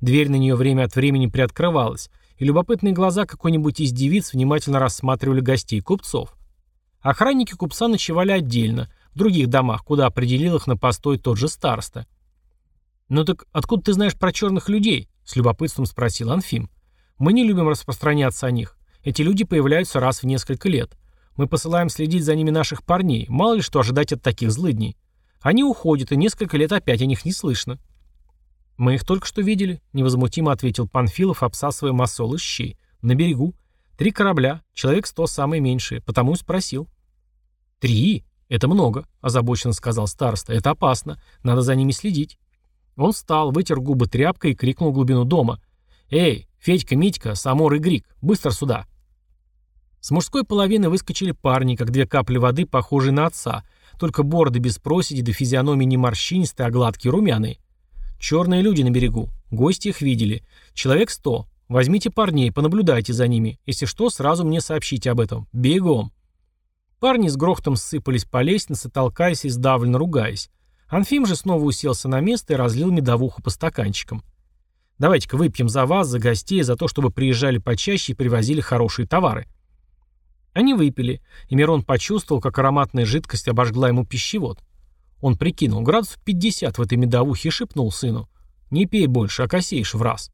Дверь на нее время от времени приоткрывалась, и любопытные глаза какой-нибудь из девиц внимательно рассматривали гостей купцов. Охранники купца ночевали отдельно, в других домах, куда определил их на постой тот же староста. «Ну так откуда ты знаешь про черных людей?» — с любопытством спросил Анфим. «Мы не любим распространяться о них. Эти люди появляются раз в несколько лет. Мы посылаем следить за ними наших парней, мало ли что ожидать от таких злыдней. Они уходят, и несколько лет опять о них не слышно». «Мы их только что видели», — невозмутимо ответил Панфилов, обсасывая масол из щей. «На берегу. Три корабля, человек сто самые меньшие, потому и спросил. Три? Это много, озабоченно сказал староста. Это опасно, надо за ними следить. Он встал, вытер губы тряпкой и крикнул в глубину дома. «Эй, Федька, Митька, Самор и Грик, быстро сюда!» С мужской половины выскочили парни, как две капли воды, похожие на отца, только бороды без проседи до физиономии не морщинистые, а гладкие румяные. Черные люди на берегу, гости их видели. Человек сто, Возьмите парней, понаблюдайте за ними. Если что, сразу мне сообщите об этом. Бегом. Парни с грохотом сыпались по лестнице, толкаясь и сдавленно ругаясь. Анфим же снова уселся на место и разлил медовуху по стаканчикам. Давайте-ка выпьем за вас, за гостей, за то, чтобы приезжали почаще и привозили хорошие товары. Они выпили, и Мирон почувствовал, как ароматная жидкость обожгла ему пищевод. Он прикинул, градусов 50 в этой медовухе и шепнул сыну. «Не пей больше, а косеешь в раз».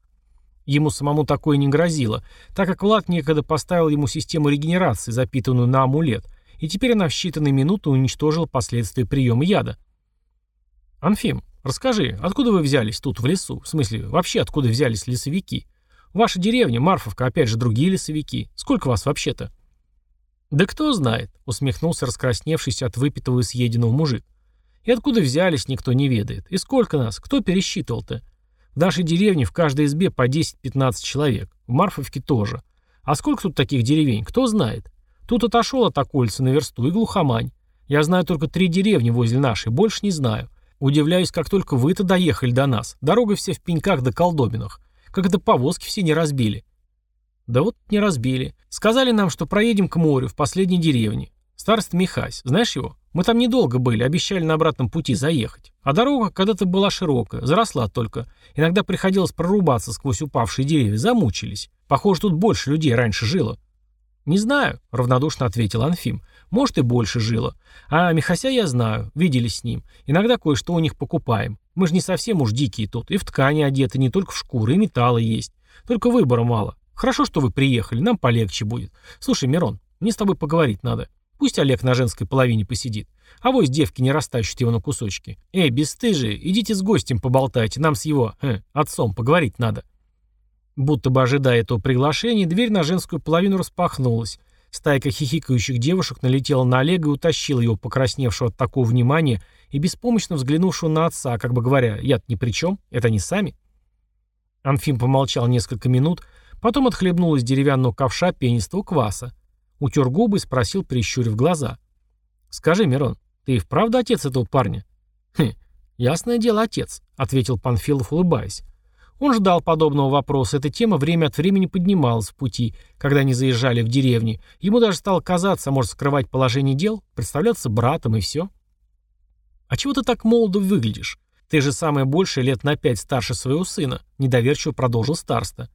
Ему самому такое не грозило, так как Влад некогда поставил ему систему регенерации, запитанную на амулет, и теперь она в считанные минуты уничтожила последствия приема яда. «Анфим, расскажи, откуда вы взялись тут, в лесу? В смысле, вообще откуда взялись лесовики? Ваша деревня, Марфовка, опять же, другие лесовики. Сколько вас вообще-то?» «Да кто знает», — усмехнулся раскрасневшийся от выпитого и съеденного мужик. «И откуда взялись, никто не ведает. И сколько нас? Кто пересчитывал-то? В нашей деревне в каждой избе по 10-15 человек. В Марфовке тоже. А сколько тут таких деревень? Кто знает? Тут отошел от окольца на версту и глухомань. Я знаю только три деревни возле нашей, больше не знаю. Удивляюсь, как только вы-то доехали до нас. Дорога все в пеньках да колдобинах. Как это повозки все не разбили. Да вот не разбили. Сказали нам, что проедем к морю, в последней деревне. Староста Михась. Знаешь его? Мы там недолго были, обещали на обратном пути заехать. А дорога когда-то была широкая, заросла только. Иногда приходилось прорубаться сквозь упавшие деревья, замучились. Похоже, тут больше людей раньше жило. «Не знаю», — равнодушно ответил Анфим. «Может, и больше жило. А Михася я знаю, виделись с ним. Иногда кое-что у них покупаем. Мы же не совсем уж дикие тут. И в ткани одеты, не только в шкуры, и металлы есть. Только выбора мало. Хорошо, что вы приехали, нам полегче будет. Слушай, Мирон, мне с тобой поговорить надо. Пусть Олег на женской половине посидит. А вось девки не растащат его на кусочки. Эй, бесстыжие, идите с гостем поболтайте, нам с его, э, отцом поговорить надо. Будто бы ожидая этого приглашения, дверь на женскую половину распахнулась. Стайка хихикающих девушек налетела на Олега и утащила его, покрасневшего от такого внимания и беспомощно взглянувшего на отца, как бы говоря, я-то ни при чем, это они сами. Анфим помолчал несколько минут, Потом отхлебнул из деревянного ковша пенистого кваса. Утер губы и спросил, прищурив глаза. «Скажи, Мирон, ты и вправду отец этого парня?» «Хм, ясное дело, отец», — ответил Панфилов, улыбаясь. Он ждал подобного вопроса. Эта тема время от времени поднималась в пути, когда они заезжали в деревни. Ему даже стало казаться, может скрывать положение дел, представляться братом и все. «А чего ты так молодо выглядишь? Ты же самое большее лет на пять старше своего сына», — недоверчиво продолжил староста.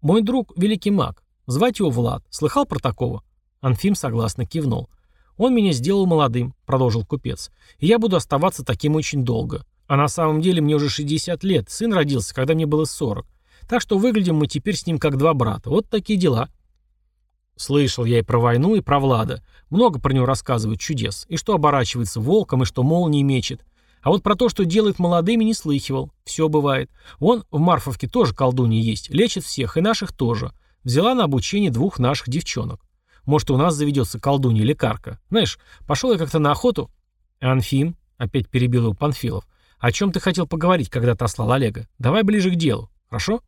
«Мой друг — великий маг. Звать его Влад. Слыхал про такого?» Анфим согласно кивнул. «Он меня сделал молодым», — продолжил купец. «И я буду оставаться таким очень долго. А на самом деле мне уже 60 лет. Сын родился, когда мне было 40. Так что выглядим мы теперь с ним как два брата. Вот такие дела». Слышал я и про войну, и про Влада. Много про него рассказывают чудес. И что оборачивается волком, и что молнии мечет. А вот про то, что делает молодыми, не слыхивал. Все бывает. Вон в Марфовке тоже колдунья есть. Лечит всех, и наших тоже. Взяла на обучение двух наших девчонок. Может, у нас заведется колдунья-лекарка. Знаешь, пошел я как-то на охоту. Анфим, опять перебил его Панфилов. О чем ты хотел поговорить, когда отослал Олега? Давай ближе к делу, хорошо?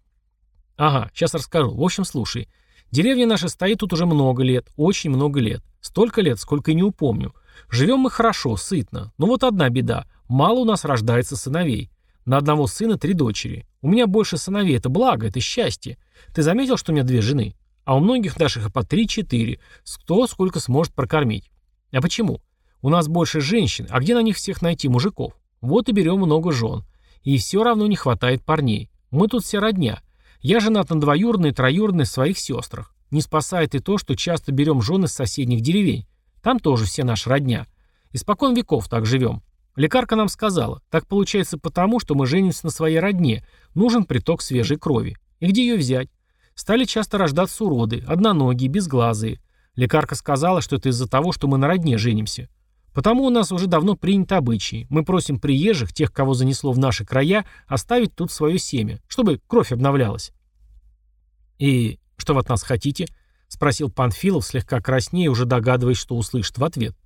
Ага, сейчас расскажу. В общем, слушай. Деревня наша стоит тут уже много лет, очень много лет. Столько лет, сколько и не упомню. Живем мы хорошо, сытно. Но вот одна беда. Мало у нас рождается сыновей. На одного сына три дочери. У меня больше сыновей, это благо, это счастье. Ты заметил, что у меня две жены? А у многих наших и по три-четыре. Кто сколько сможет прокормить. А почему? У нас больше женщин, а где на них всех найти мужиков? Вот и берем много жен. И все равно не хватает парней. Мы тут все родня. Я женат на двоюродной и троюродной своих сестрах. Не спасает и то, что часто берем жены с соседних деревень. Там тоже все наши родня. Испокон веков так живем. Лекарка нам сказала, так получается потому, что мы женимся на своей родне, нужен приток свежей крови. И где ее взять? Стали часто рождаться уроды, одноногие, безглазые. Лекарка сказала, что это из-за того, что мы на родне женимся. Потому у нас уже давно принято обычаи. Мы просим приезжих, тех, кого занесло в наши края, оставить тут свое семя, чтобы кровь обновлялась. «И что вы от нас хотите?» — спросил Панфилов, слегка краснее, уже догадываясь, что услышит в ответ.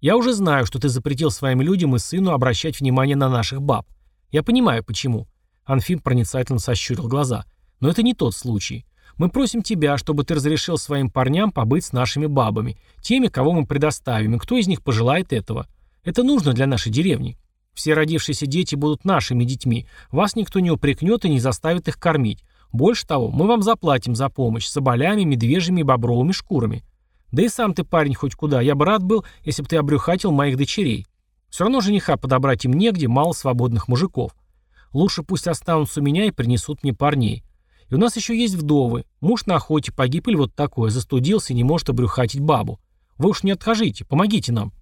Я уже знаю, что ты запретил своим людям и сыну обращать внимание на наших баб. Я понимаю, почему. Анфим проницательно сощурил глаза. Но это не тот случай. Мы просим тебя, чтобы ты разрешил своим парням побыть с нашими бабами, теми, кого мы предоставим, и кто из них пожелает этого. Это нужно для нашей деревни. Все родившиеся дети будут нашими детьми. Вас никто не упрекнет и не заставит их кормить. Больше того, мы вам заплатим за помощь соболями, медвежьими и бобровыми шкурами. Да и сам ты парень хоть куда, я бы рад был, если бы ты обрюхатил моих дочерей. Все равно жениха подобрать им негде, мало свободных мужиков. Лучше пусть останутся у меня и принесут мне парней. И у нас еще есть вдовы. Муж на охоте погиб или вот такое, застудился и не может обрюхатить бабу. Вы уж не откажите, помогите нам.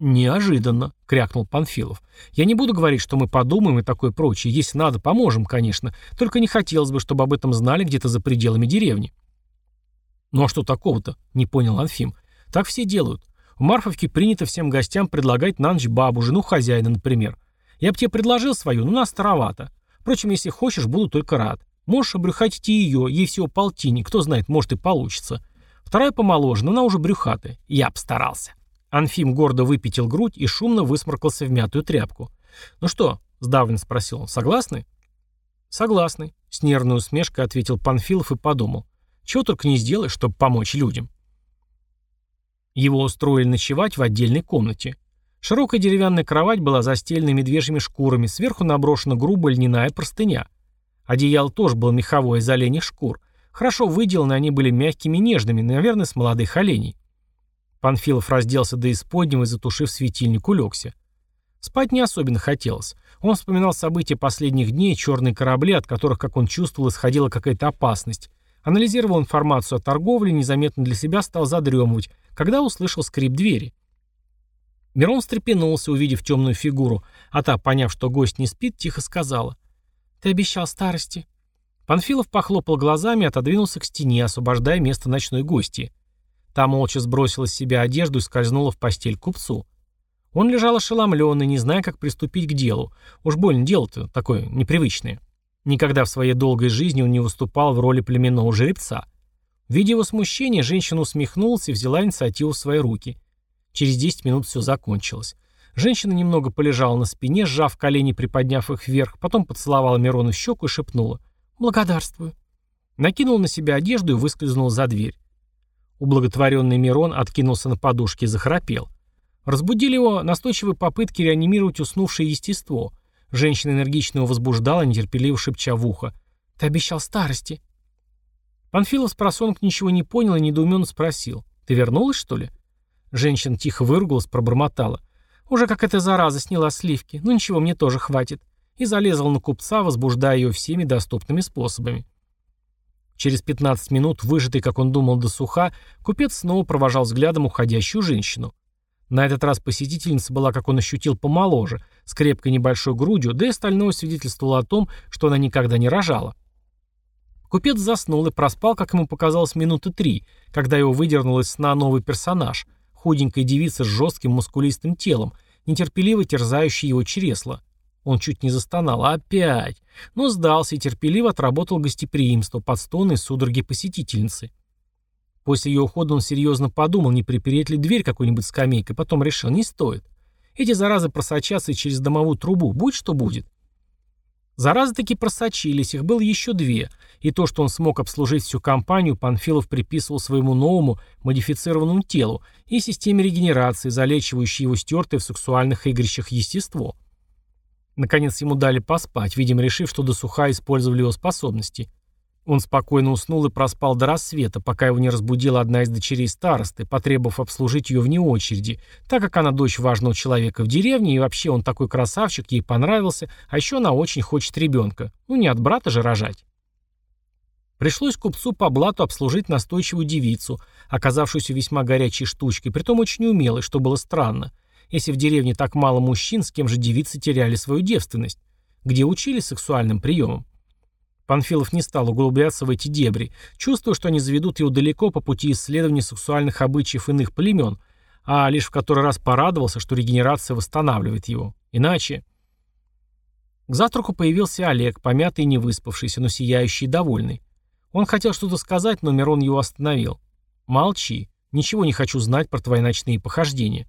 «Неожиданно», — крякнул Панфилов. «Я не буду говорить, что мы подумаем и такое прочее. Если надо, поможем, конечно. Только не хотелось бы, чтобы об этом знали где-то за пределами деревни». «Ну а что такого-то?» — не понял Анфим. «Так все делают. В Марфовке принято всем гостям предлагать на ночь бабу, жену хозяина, например. Я бы тебе предложил свою, но нас старовато. Впрочем, если хочешь, буду только рад. Можешь обрюхатить и ее, ей всего полтинник, кто знает, может и получится. Вторая помоложе, но она уже брюхатая. Я постарался. Анфим гордо выпятил грудь и шумно высморкался в мятую тряпку. «Ну что?» — сдавленно спросил он. «Согласны?» «Согласны», — с нервной усмешкой ответил Панфилов и подумал. «Чего только не сделаешь, чтобы помочь людям». Его устроили ночевать в отдельной комнате. Широкая деревянная кровать была застелена медвежьими шкурами, сверху наброшена грубая льняная простыня. Одеяло тоже было меховое из оленьих шкур. Хорошо выделаны они были мягкими и нежными, наверное, с молодых оленей. Панфилов разделся до исподнего и, затушив светильник, улегся. Спать не особенно хотелось. Он вспоминал события последних дней, черные корабли, от которых, как он чувствовал, исходила какая-то опасность. Анализировал информацию о торговле, незаметно для себя стал задремывать, когда услышал скрип двери. Мирон встрепенулся, увидев темную фигуру, а та, поняв, что гость не спит, тихо сказала. «Ты обещал старости». Панфилов похлопал глазами и отодвинулся к стене, освобождая место ночной гости. Та молча сбросила с себя одежду и скользнула в постель к купцу. Он лежал ошеломленный, не зная, как приступить к делу. Уж больно дело-то такое непривычное. Никогда в своей долгой жизни он не выступал в роли племенного жеребца. Видя его смущение, женщина усмехнулась и взяла инициативу в свои руки. Через 10 минут все закончилось. Женщина немного полежала на спине, сжав колени, приподняв их вверх, потом поцеловала Мирону в щеку и шепнула «Благодарствую». Накинула на себя одежду и выскользнула за дверь. Ублаготворенный Мирон откинулся на подушке и захрапел. Разбудили его настойчивые попытки реанимировать уснувшее естество. Женщина энергично его возбуждала, нетерпеливо шепча в ухо. «Ты обещал старости». Панфилов с просонок ничего не понял и недоуменно спросил. «Ты вернулась, что ли?» Женщина тихо выругалась, пробормотала. «Уже как эта зараза сняла сливки. Ну ничего, мне тоже хватит». И залезла на купца, возбуждая ее всеми доступными способами. Через 15 минут, выжатый, как он думал, до суха, купец снова провожал взглядом уходящую женщину. На этот раз посетительница была, как он ощутил, помоложе, с крепкой небольшой грудью, да и остальное свидетельствовало о том, что она никогда не рожала. Купец заснул и проспал, как ему показалось, минуты три, когда его выдернул из сна новый персонаж, худенькая девица с жестким мускулистым телом, нетерпеливо терзающая его чресло. Он чуть не застонал. Опять! Но сдался и терпеливо отработал гостеприимство под стоны и судороги посетительницы. После ее ухода он серьезно подумал, не припереть ли дверь какой-нибудь скамейкой, потом решил, не стоит. Эти заразы просочатся и через домовую трубу, будь что будет. Заразы таки просочились, их было еще две, и то, что он смог обслужить всю компанию, Панфилов приписывал своему новому, модифицированному телу и системе регенерации, залечивающей его стертое в сексуальных игрищах естество. Наконец ему дали поспать, видимо, решив, что досуха использовали его способности. Он спокойно уснул и проспал до рассвета, пока его не разбудила одна из дочерей старосты, потребовав обслужить ее вне очереди, так как она дочь важного человека в деревне, и вообще он такой красавчик, ей понравился, а еще она очень хочет ребенка. Ну не от брата же рожать. Пришлось купцу по блату обслужить настойчивую девицу, оказавшуюся весьма горячей штучкой, притом очень умелой, что было странно. Если в деревне так мало мужчин, с кем же девицы теряли свою девственность? Где учились сексуальным приемам? Панфилов не стал углубляться в эти дебри, чувствуя, что они заведут его далеко по пути исследования сексуальных обычаев иных племен, а лишь в который раз порадовался, что регенерация восстанавливает его. Иначе... К завтраку появился Олег, помятый и не выспавшийся, но сияющий и довольный. Он хотел что-то сказать, но Мирон его остановил. «Молчи. Ничего не хочу знать про твои ночные похождения».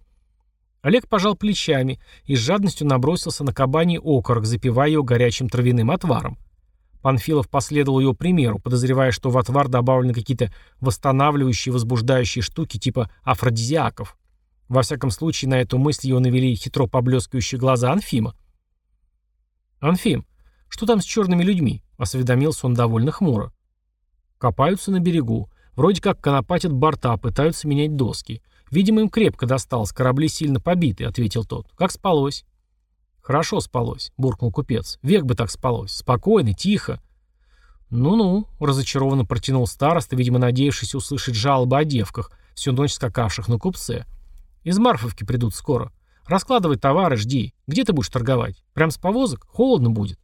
Олег пожал плечами и с жадностью набросился на кабаний окорок, запивая его горячим травяным отваром. Панфилов последовал его примеру, подозревая, что в отвар добавлены какие-то восстанавливающие, возбуждающие штуки типа афродизиаков. Во всяком случае, на эту мысль его навели хитро поблескивающие глаза Анфима. «Анфим, что там с черными людьми?» — осведомился он довольно хмуро. «Копаются на берегу. Вроде как конопатят борта, пытаются менять доски. Видимо, им крепко досталось, корабли сильно побиты», — ответил тот. «Как спалось?» «Хорошо спалось», — буркнул купец. «Век бы так спалось. Спокойно, тихо». «Ну-ну», — разочарованно протянул староста, видимо, надеявшись услышать жалобы о девках, всю ночь скакавших на купце. «Из Марфовки придут скоро. Раскладывай товары, жди. Где ты будешь торговать? Прям с повозок? Холодно будет».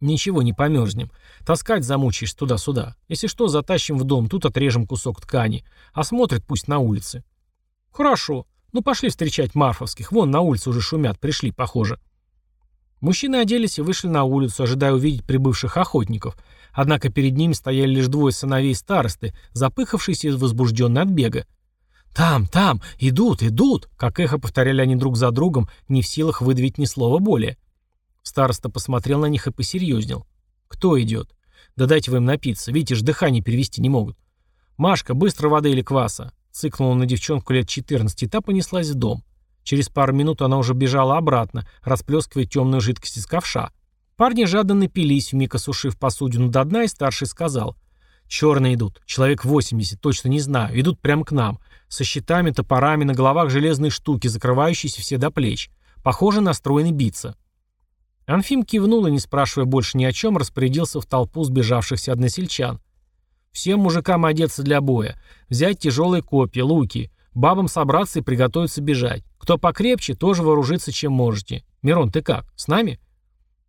«Ничего, не померзнем. Таскать замучаешь туда-сюда. Если что, затащим в дом, тут отрежем кусок ткани. А смотрит пусть на улице». «Хорошо. Ну пошли встречать Марфовских. Вон на улице уже шумят, пришли, похоже. Мужчины оделись и вышли на улицу, ожидая увидеть прибывших охотников. Однако перед ними стояли лишь двое сыновей старосты, запыхавшиеся и возбужденные от бега. «Там, там! Идут, идут!» Как эхо повторяли они друг за другом, не в силах выдавить ни слова более. Староста посмотрел на них и посерьезнел. «Кто идет?» «Да дайте вы им напиться. Видите ж, дыхание перевести не могут». «Машка, быстро воды или кваса!» Цыкнула на девчонку лет 14, и та понеслась в дом. Через пару минут она уже бежала обратно, расплескивая темную жидкость из ковша. Парни жадно напились, вмиг осушив посудину до дна, и старший сказал. «Черные идут. Человек 80, точно не знаю. Идут прямо к нам. Со щитами, топорами, на головах железные штуки, закрывающиеся все до плеч. Похоже, настроены биться». Анфим кивнул и, не спрашивая больше ни о чем, распорядился в толпу сбежавшихся односельчан. «Всем мужикам одеться для боя. Взять тяжелые копья, луки. Бабам собраться и приготовиться бежать. Кто покрепче, тоже вооружиться чем можете. Мирон, ты как? С нами?»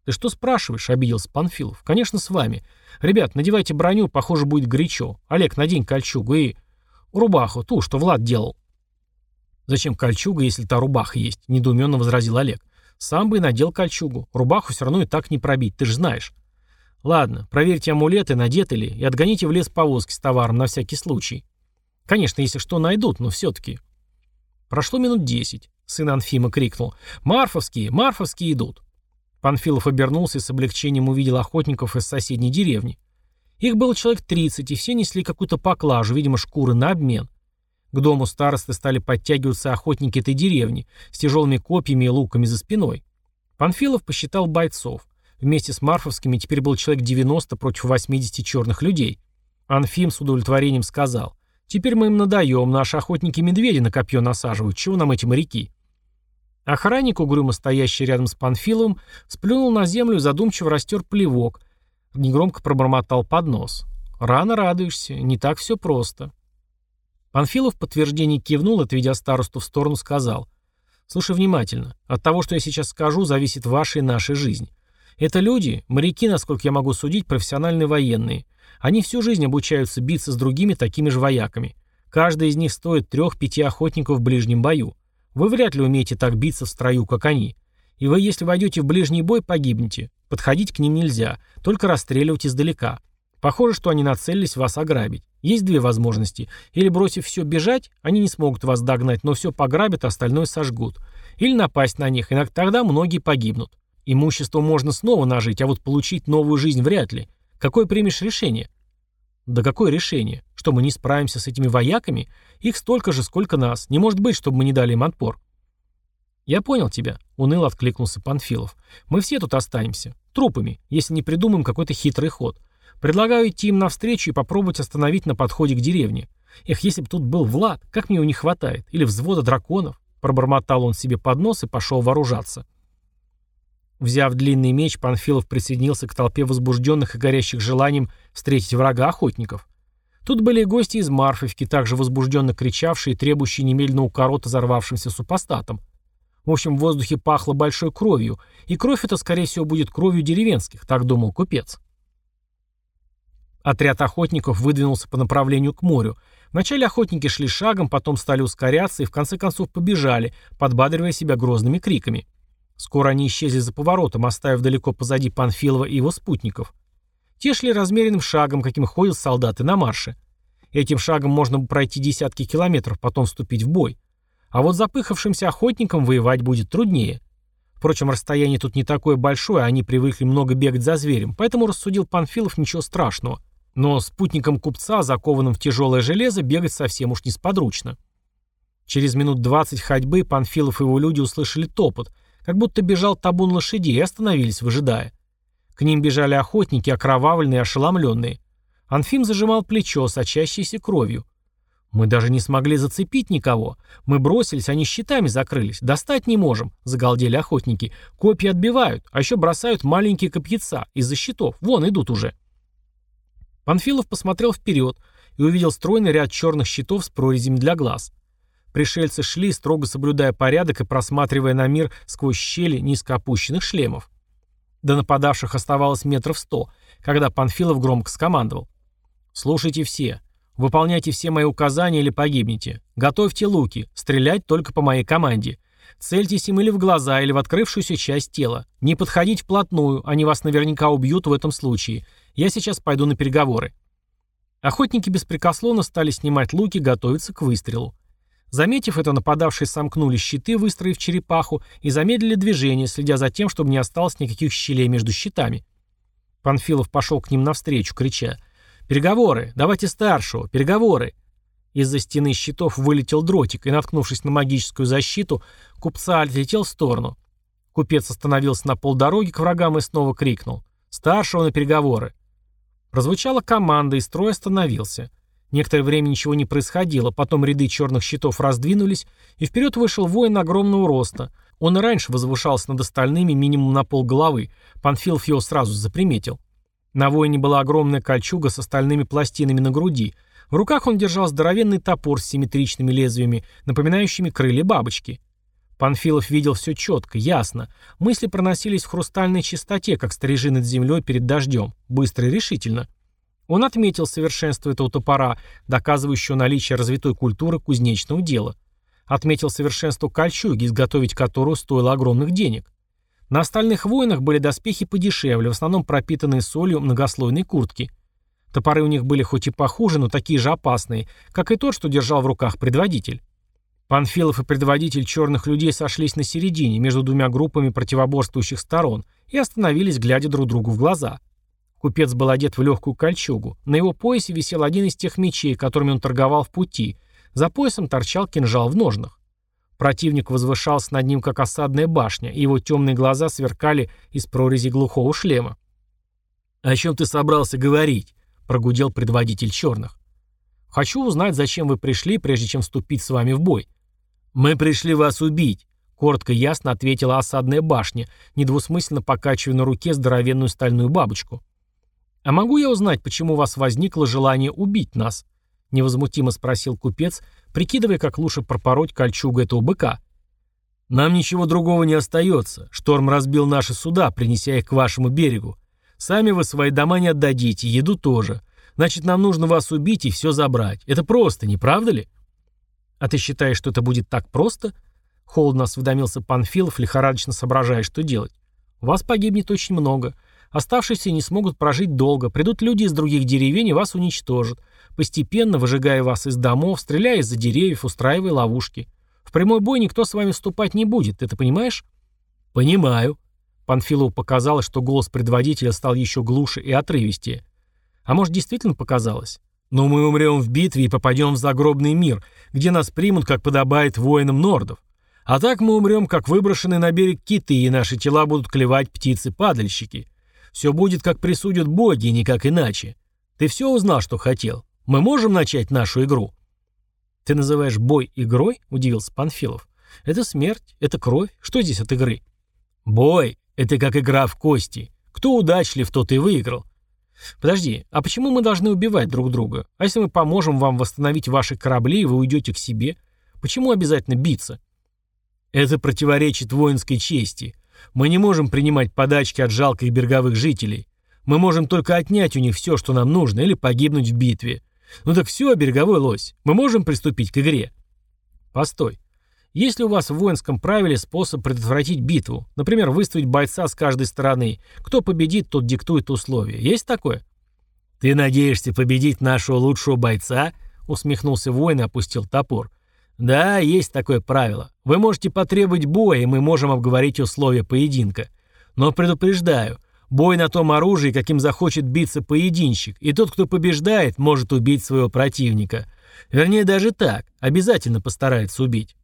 «Ты что спрашиваешь?» — обиделся Панфилов. «Конечно, с вами. Ребят, надевайте броню, похоже, будет горячо. Олег, надень кольчугу и... рубаху, ту, что Влад делал». «Зачем кольчуга, если та рубаха есть?» — недоуменно возразил Олег. Сам бы и надел кольчугу. Рубаху все равно и так не пробить, ты же знаешь. Ладно, проверьте амулеты, надеты ли, и отгоните в лес повозки с товаром на всякий случай. Конечно, если что, найдут, но все-таки. Прошло минут десять. Сын Анфима крикнул. «Марфовские! Марфовские идут!» Панфилов обернулся и с облегчением увидел охотников из соседней деревни. Их было человек 30, и все несли какую-то поклажу, видимо, шкуры на обмен. К дому старосты стали подтягиваться охотники этой деревни с тяжелыми копьями и луками за спиной. Панфилов посчитал бойцов. Вместе с Марфовскими теперь был человек 90 против 80 черных людей. Анфим с удовлетворением сказал, «Теперь мы им надаем, наши охотники медведи на копье насаживают, чего нам эти моряки?» Охранник, угрюмо стоящий рядом с Панфиловым, сплюнул на землю и задумчиво растер плевок. Негромко пробормотал под нос. «Рано радуешься, не так все просто». Панфилов в подтверждение кивнул, отведя старосту в сторону, сказал. «Слушай внимательно. От того, что я сейчас скажу, зависит ваша и наша жизнь. Это люди, моряки, насколько я могу судить, профессиональные военные. Они всю жизнь обучаются биться с другими такими же вояками. Каждый из них стоит трех-пяти охотников в ближнем бою. Вы вряд ли умеете так биться в строю, как они. И вы, если войдете в ближний бой, погибнете. Подходить к ним нельзя, только расстреливать издалека. Похоже, что они нацелились вас ограбить. Есть две возможности. Или бросив все бежать, они не смогут вас догнать, но все пограбят, остальное сожгут. Или напасть на них, и тогда многие погибнут. Имущество можно снова нажить, а вот получить новую жизнь вряд ли. Какое примешь решение? Да какое решение? Что мы не справимся с этими вояками? Их столько же, сколько нас. Не может быть, чтобы мы не дали им отпор. Я понял тебя, уныло откликнулся Панфилов. Мы все тут останемся. Трупами, если не придумаем какой-то хитрый ход. Предлагаю идти им навстречу и попробовать остановить на подходе к деревне. Эх, если бы тут был Влад, как мне его не хватает. Или взвода драконов. Пробормотал он себе под нос и пошел вооружаться. Взяв длинный меч, Панфилов присоединился к толпе возбужденных и горящих желанием встретить врага охотников. Тут были и гости из Марфовки, также возбужденно кричавшие и требующие немедленно укорота взорвавшимся супостатом. В общем, в воздухе пахло большой кровью, и кровь эта, скорее всего, будет кровью деревенских, так думал купец. Отряд охотников выдвинулся по направлению к морю. Вначале охотники шли шагом, потом стали ускоряться и в конце концов побежали, подбадривая себя грозными криками. Скоро они исчезли за поворотом, оставив далеко позади Панфилова и его спутников. Те шли размеренным шагом, каким ходят солдаты на марше. Этим шагом можно пройти десятки километров, потом вступить в бой. А вот запыхавшимся охотникам воевать будет труднее. Впрочем, расстояние тут не такое большое, они привыкли много бегать за зверем, поэтому рассудил Панфилов ничего страшного. Но спутником купца, закованным в тяжелое железо, бегать совсем уж несподручно. Через минут двадцать ходьбы Панфилов и его люди услышали топот, как будто бежал табун лошадей и остановились, выжидая. К ним бежали охотники, окровавленные ошеломленные. Анфим зажимал плечо, сочащееся кровью. «Мы даже не смогли зацепить никого. Мы бросились, они щитами закрылись. Достать не можем», — загалдели охотники. «Копья отбивают, а еще бросают маленькие копьяца из-за щитов. Вон, идут уже». Панфилов посмотрел вперед и увидел стройный ряд черных щитов с прорезями для глаз. Пришельцы шли, строго соблюдая порядок и просматривая на мир сквозь щели низко опущенных шлемов. До нападавших оставалось метров сто, когда Панфилов громко скомандовал. «Слушайте все. Выполняйте все мои указания или погибнете. Готовьте луки. Стрелять только по моей команде. Цельтесь им или в глаза, или в открывшуюся часть тела. Не подходить вплотную, они вас наверняка убьют в этом случае. Я сейчас пойду на переговоры». Охотники беспрекословно стали снимать луки, готовиться к выстрелу. Заметив это, нападавшие сомкнули щиты, выстроив черепаху, и замедлили движение, следя за тем, чтобы не осталось никаких щелей между щитами. Панфилов пошел к ним навстречу, крича «Переговоры! Давайте старшего! Переговоры!» Из-за стены щитов вылетел дротик, и, наткнувшись на магическую защиту, купца отлетел в сторону. Купец остановился на полдороги к врагам и снова крикнул «Старшего на переговоры!» Прозвучала команда, и строй остановился. Некоторое время ничего не происходило, потом ряды черных щитов раздвинулись, и вперед вышел воин огромного роста. Он и раньше возвышался над остальными минимум на пол головы. Панфилов его сразу заприметил. На воине была огромная кольчуга с остальными пластинами на груди, в руках он держал здоровенный топор с симметричными лезвиями, напоминающими крылья бабочки. Панфилов видел все четко, ясно. Мысли проносились в хрустальной чистоте, как стрижи над землей перед дождем, быстро и решительно. Он отметил совершенство этого топора, доказывающего наличие развитой культуры кузнечного дела. Отметил совершенство кольчуги, изготовить которую стоило огромных денег. На остальных воинах были доспехи подешевле, в основном пропитанные солью многослойной куртки – Топоры у них были хоть и похуже, но такие же опасные, как и тот, что держал в руках предводитель. Панфилов и предводитель черных людей сошлись на середине, между двумя группами противоборствующих сторон, и остановились, глядя друг другу в глаза. Купец был одет в легкую кольчугу. На его поясе висел один из тех мечей, которыми он торговал в пути. За поясом торчал кинжал в ножнах. Противник возвышался над ним, как осадная башня, и его темные глаза сверкали из прорези глухого шлема. «О чем ты собрался говорить?» — прогудел предводитель черных. «Хочу узнать, зачем вы пришли, прежде чем вступить с вами в бой». «Мы пришли вас убить», — коротко и ясно ответила осадная башня, недвусмысленно покачивая на руке здоровенную стальную бабочку. «А могу я узнать, почему у вас возникло желание убить нас?» — невозмутимо спросил купец, прикидывая, как лучше пропороть кольчугу этого быка. «Нам ничего другого не остается. Шторм разбил наши суда, принеся их к вашему берегу. Сами вы свои дома не отдадите, еду тоже. Значит, нам нужно вас убить и все забрать. Это просто, не правда ли? А ты считаешь, что это будет так просто? Холодно осведомился Панфилов, лихорадочно соображая, что делать. Вас погибнет очень много. Оставшиеся не смогут прожить долго. Придут люди из других деревень и вас уничтожат. Постепенно, выжигая вас из домов, стреляя из-за деревьев, устраивая ловушки. В прямой бой никто с вами вступать не будет, ты это понимаешь? Понимаю, Панфилову показалось, что голос предводителя стал еще глуше и отрывистее. А может, действительно показалось? Но мы умрем в битве и попадем в загробный мир, где нас примут, как подобает воинам нордов. А так мы умрем, как выброшенные на берег киты, и наши тела будут клевать птицы-падальщики. Все будет, как присудят боги, и никак иначе. Ты все узнал, что хотел? Мы можем начать нашу игру?» «Ты называешь бой игрой?» – удивился Панфилов. «Это смерть, это кровь. Что здесь от игры?» «Бой это как игра в кости. Кто удачлив, тот и выиграл. Подожди, а почему мы должны убивать друг друга? А если мы поможем вам восстановить ваши корабли, и вы уйдете к себе? Почему обязательно биться? Это противоречит воинской чести. Мы не можем принимать подачки от жалких береговых жителей. Мы можем только отнять у них все, что нам нужно, или погибнуть в битве. Ну так все, береговой лось, мы можем приступить к игре? Постой. Есть ли у вас в воинском правиле способ предотвратить битву? Например, выставить бойца с каждой стороны. Кто победит, тот диктует условия. Есть такое? Ты надеешься победить нашего лучшего бойца? Усмехнулся воин и опустил топор. Да, есть такое правило. Вы можете потребовать боя, и мы можем обговорить условия поединка. Но предупреждаю, бой на том оружии, каким захочет биться поединщик, и тот, кто побеждает, может убить своего противника. Вернее, даже так, обязательно постарается убить.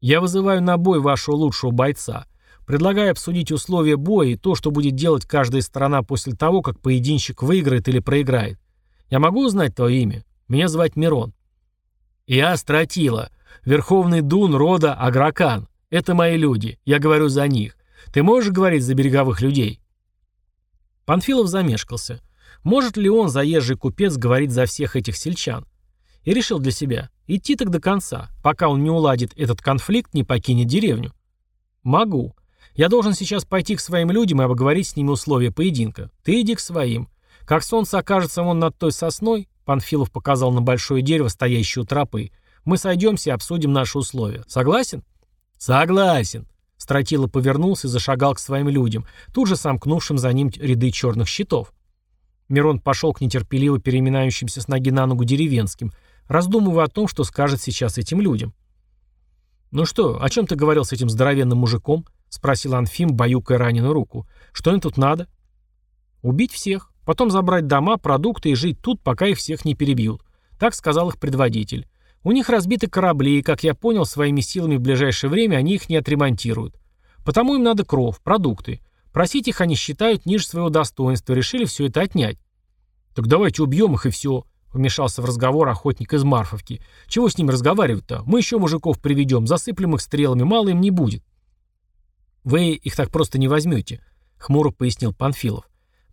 Я вызываю на бой вашего лучшего бойца. Предлагаю обсудить условия боя и то, что будет делать каждая сторона после того, как поединщик выиграет или проиграет. Я могу узнать твое имя? Меня звать Мирон. Я Стратила, верховный дун рода Агракан. Это мои люди, я говорю за них. Ты можешь говорить за береговых людей?» Панфилов замешкался. Может ли он, заезжий купец, говорить за всех этих сельчан? И решил для себя, идти так до конца, пока он не уладит этот конфликт, не покинет деревню. Могу. Я должен сейчас пойти к своим людям и обговорить с ними условия поединка. Ты иди к своим. Как солнце окажется вон над той сосной, Панфилов показал на большое дерево, стоящее у тропы, мы сойдемся и обсудим наши условия. Согласен? «Согласен». Стратила повернулся и зашагал к своим людям, тут же сомкнувшим за ним ряды черных щитов. Мирон пошел к нетерпеливо переминающимся с ноги на ногу деревенским, раздумывая о том, что скажет сейчас этим людям. «Ну что, о чем ты говорил с этим здоровенным мужиком?» — спросил Анфим, баюкая раненую руку. «Что им тут надо?» «Убить всех, потом забрать дома, продукты и жить тут, пока их всех не перебьют», — так сказал их предводитель. «У них разбиты корабли, и, как я понял, своими силами в ближайшее время они их не отремонтируют. Потому им надо кров, продукты. Просить их они считают ниже своего достоинства, решили все это отнять». «Так давайте убьем их и все», Вмешался в разговор охотник из Марфовки. «Чего с ними разговаривать-то? Мы еще мужиков приведем, засыплем их стрелами, мало им не будет». «Вы их так просто не возьмете», — хмуро пояснил Панфилов.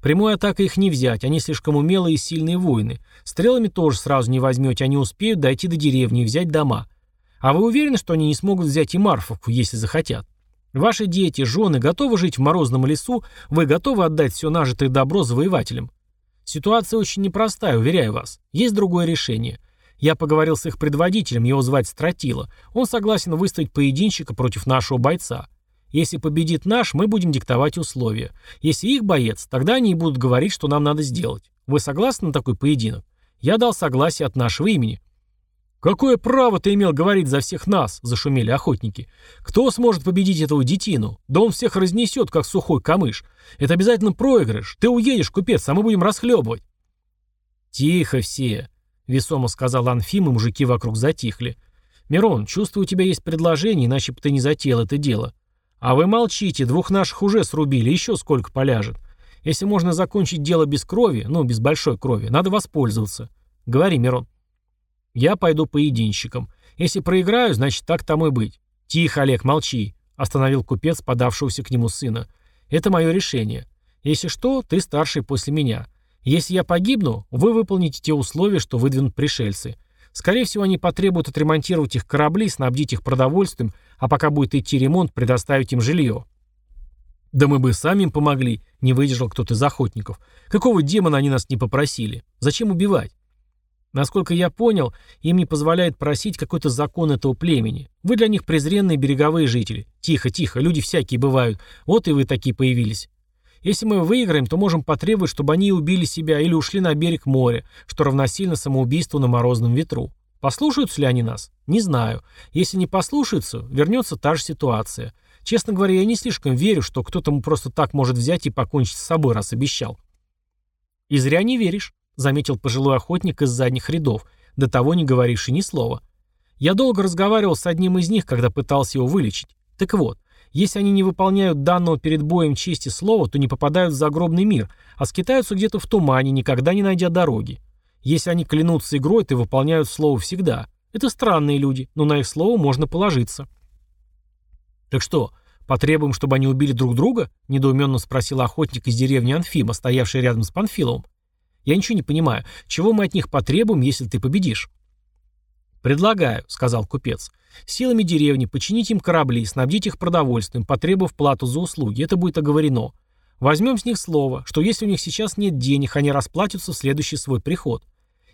«Прямой атакой их не взять, они слишком умелые и сильные воины. Стрелами тоже сразу не возьмете, они успеют дойти до деревни и взять дома. А вы уверены, что они не смогут взять и Марфовку, если захотят? Ваши дети, жены готовы жить в морозном лесу, вы готовы отдать все нажитое добро завоевателям? Ситуация очень непростая, уверяю вас. Есть другое решение. Я поговорил с их предводителем, его звать Стратила. Он согласен выставить поединщика против нашего бойца. Если победит наш, мы будем диктовать условия. Если их боец, тогда они и будут говорить, что нам надо сделать. Вы согласны на такой поединок? Я дал согласие от нашего имени. «Какое право ты имел говорить за всех нас?» – зашумели охотники. «Кто сможет победить этого детину? Да он всех разнесет, как сухой камыш. Это обязательно проигрыш. Ты уедешь, купец, а мы будем расхлебывать». «Тихо все», — весомо сказал Анфим, и мужики вокруг затихли. «Мирон, чувствую, у тебя есть предложение, иначе бы ты не затеял это дело. А вы молчите, двух наших уже срубили, еще сколько поляжет. Если можно закончить дело без крови, ну, без большой крови, надо воспользоваться. Говори, Мирон». Я пойду поединщиком. Если проиграю, значит так тому и быть. Тихо, Олег, молчи, остановил купец подавшегося к нему сына. Это мое решение. Если что, ты старший после меня. Если я погибну, вы выполните те условия, что выдвинут пришельцы. Скорее всего, они потребуют отремонтировать их корабли, снабдить их продовольствием, а пока будет идти ремонт, предоставить им жилье. Да мы бы сами им помогли, не выдержал кто-то из охотников. Какого демона они нас не попросили? Зачем убивать? Насколько я понял, им не позволяет просить какой-то закон этого племени. Вы для них презренные береговые жители. Тихо, тихо, люди всякие бывают. Вот и вы такие появились. Если мы выиграем, то можем потребовать, чтобы они убили себя или ушли на берег моря, что равносильно самоубийству на морозном ветру. Послушаются ли они нас? Не знаю. Если не послушаются, вернется та же ситуация. Честно говоря, я не слишком верю, что кто-то просто так может взять и покончить с собой, раз обещал. И зря не веришь. — заметил пожилой охотник из задних рядов, до того не говоривший ни слова. «Я долго разговаривал с одним из них, когда пытался его вылечить. Так вот, если они не выполняют данного перед боем чести слова, то не попадают в загробный мир, а скитаются где-то в тумане, никогда не найдя дороги. Если они клянутся игрой, то выполняют слово всегда. Это странные люди, но на их слово можно положиться». «Так что, потребуем, чтобы они убили друг друга?» – недоуменно спросил охотник из деревни Анфима, стоявший рядом с Панфиловым. Я ничего не понимаю. Чего мы от них потребуем, если ты победишь?» «Предлагаю», — сказал купец, — «силами деревни починить им корабли, снабдить их продовольствием, потребовав плату за услуги. Это будет оговорено. Возьмем с них слово, что если у них сейчас нет денег, они расплатятся в следующий свой приход.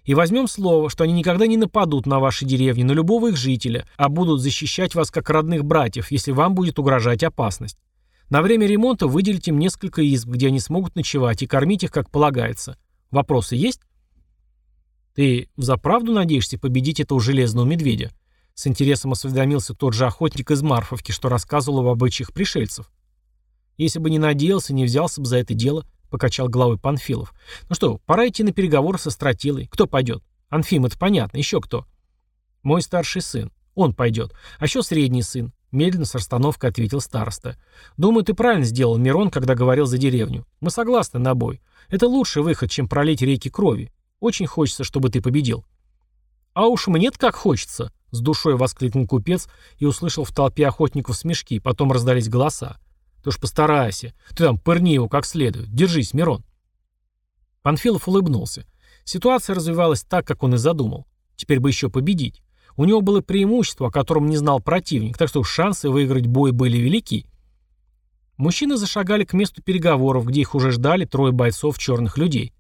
И возьмем слово, что они никогда не нападут на ваши деревни, на любого их жителя, а будут защищать вас как родных братьев, если вам будет угрожать опасность. На время ремонта выделите им несколько изб, где они смогут ночевать, и кормить их как полагается. Вопросы есть? Ты взаправду надеешься победить этого железного медведя? С интересом осведомился тот же охотник из Марфовки, что рассказывал об обычаях пришельцев. Если бы не надеялся, не взялся бы за это дело, покачал головой Панфилов. Ну что, пора идти на переговоры со Стратилой. Кто пойдет? Анфим, это понятно. Еще кто? Мой старший сын. Он пойдет. А еще средний сын. Медленно с расстановкой ответил староста. Думаю, ты правильно сделал, Мирон, когда говорил за деревню. Мы согласны на бой. Это лучший выход, чем пролить реки крови. Очень хочется, чтобы ты победил». «А уж мне-то как хочется!» — с душой воскликнул купец и услышал в толпе охотников смешки, потом раздались голоса. «Ты уж постарайся. Ты там пырни его как следует. Держись, Мирон». Панфилов улыбнулся. Ситуация развивалась так, как он и задумал. Теперь бы еще победить. У него было преимущество, о котором не знал противник, так что шансы выиграть бой были велики. Мужчины зашагали к месту переговоров, где их уже ждали трое бойцов черных людей.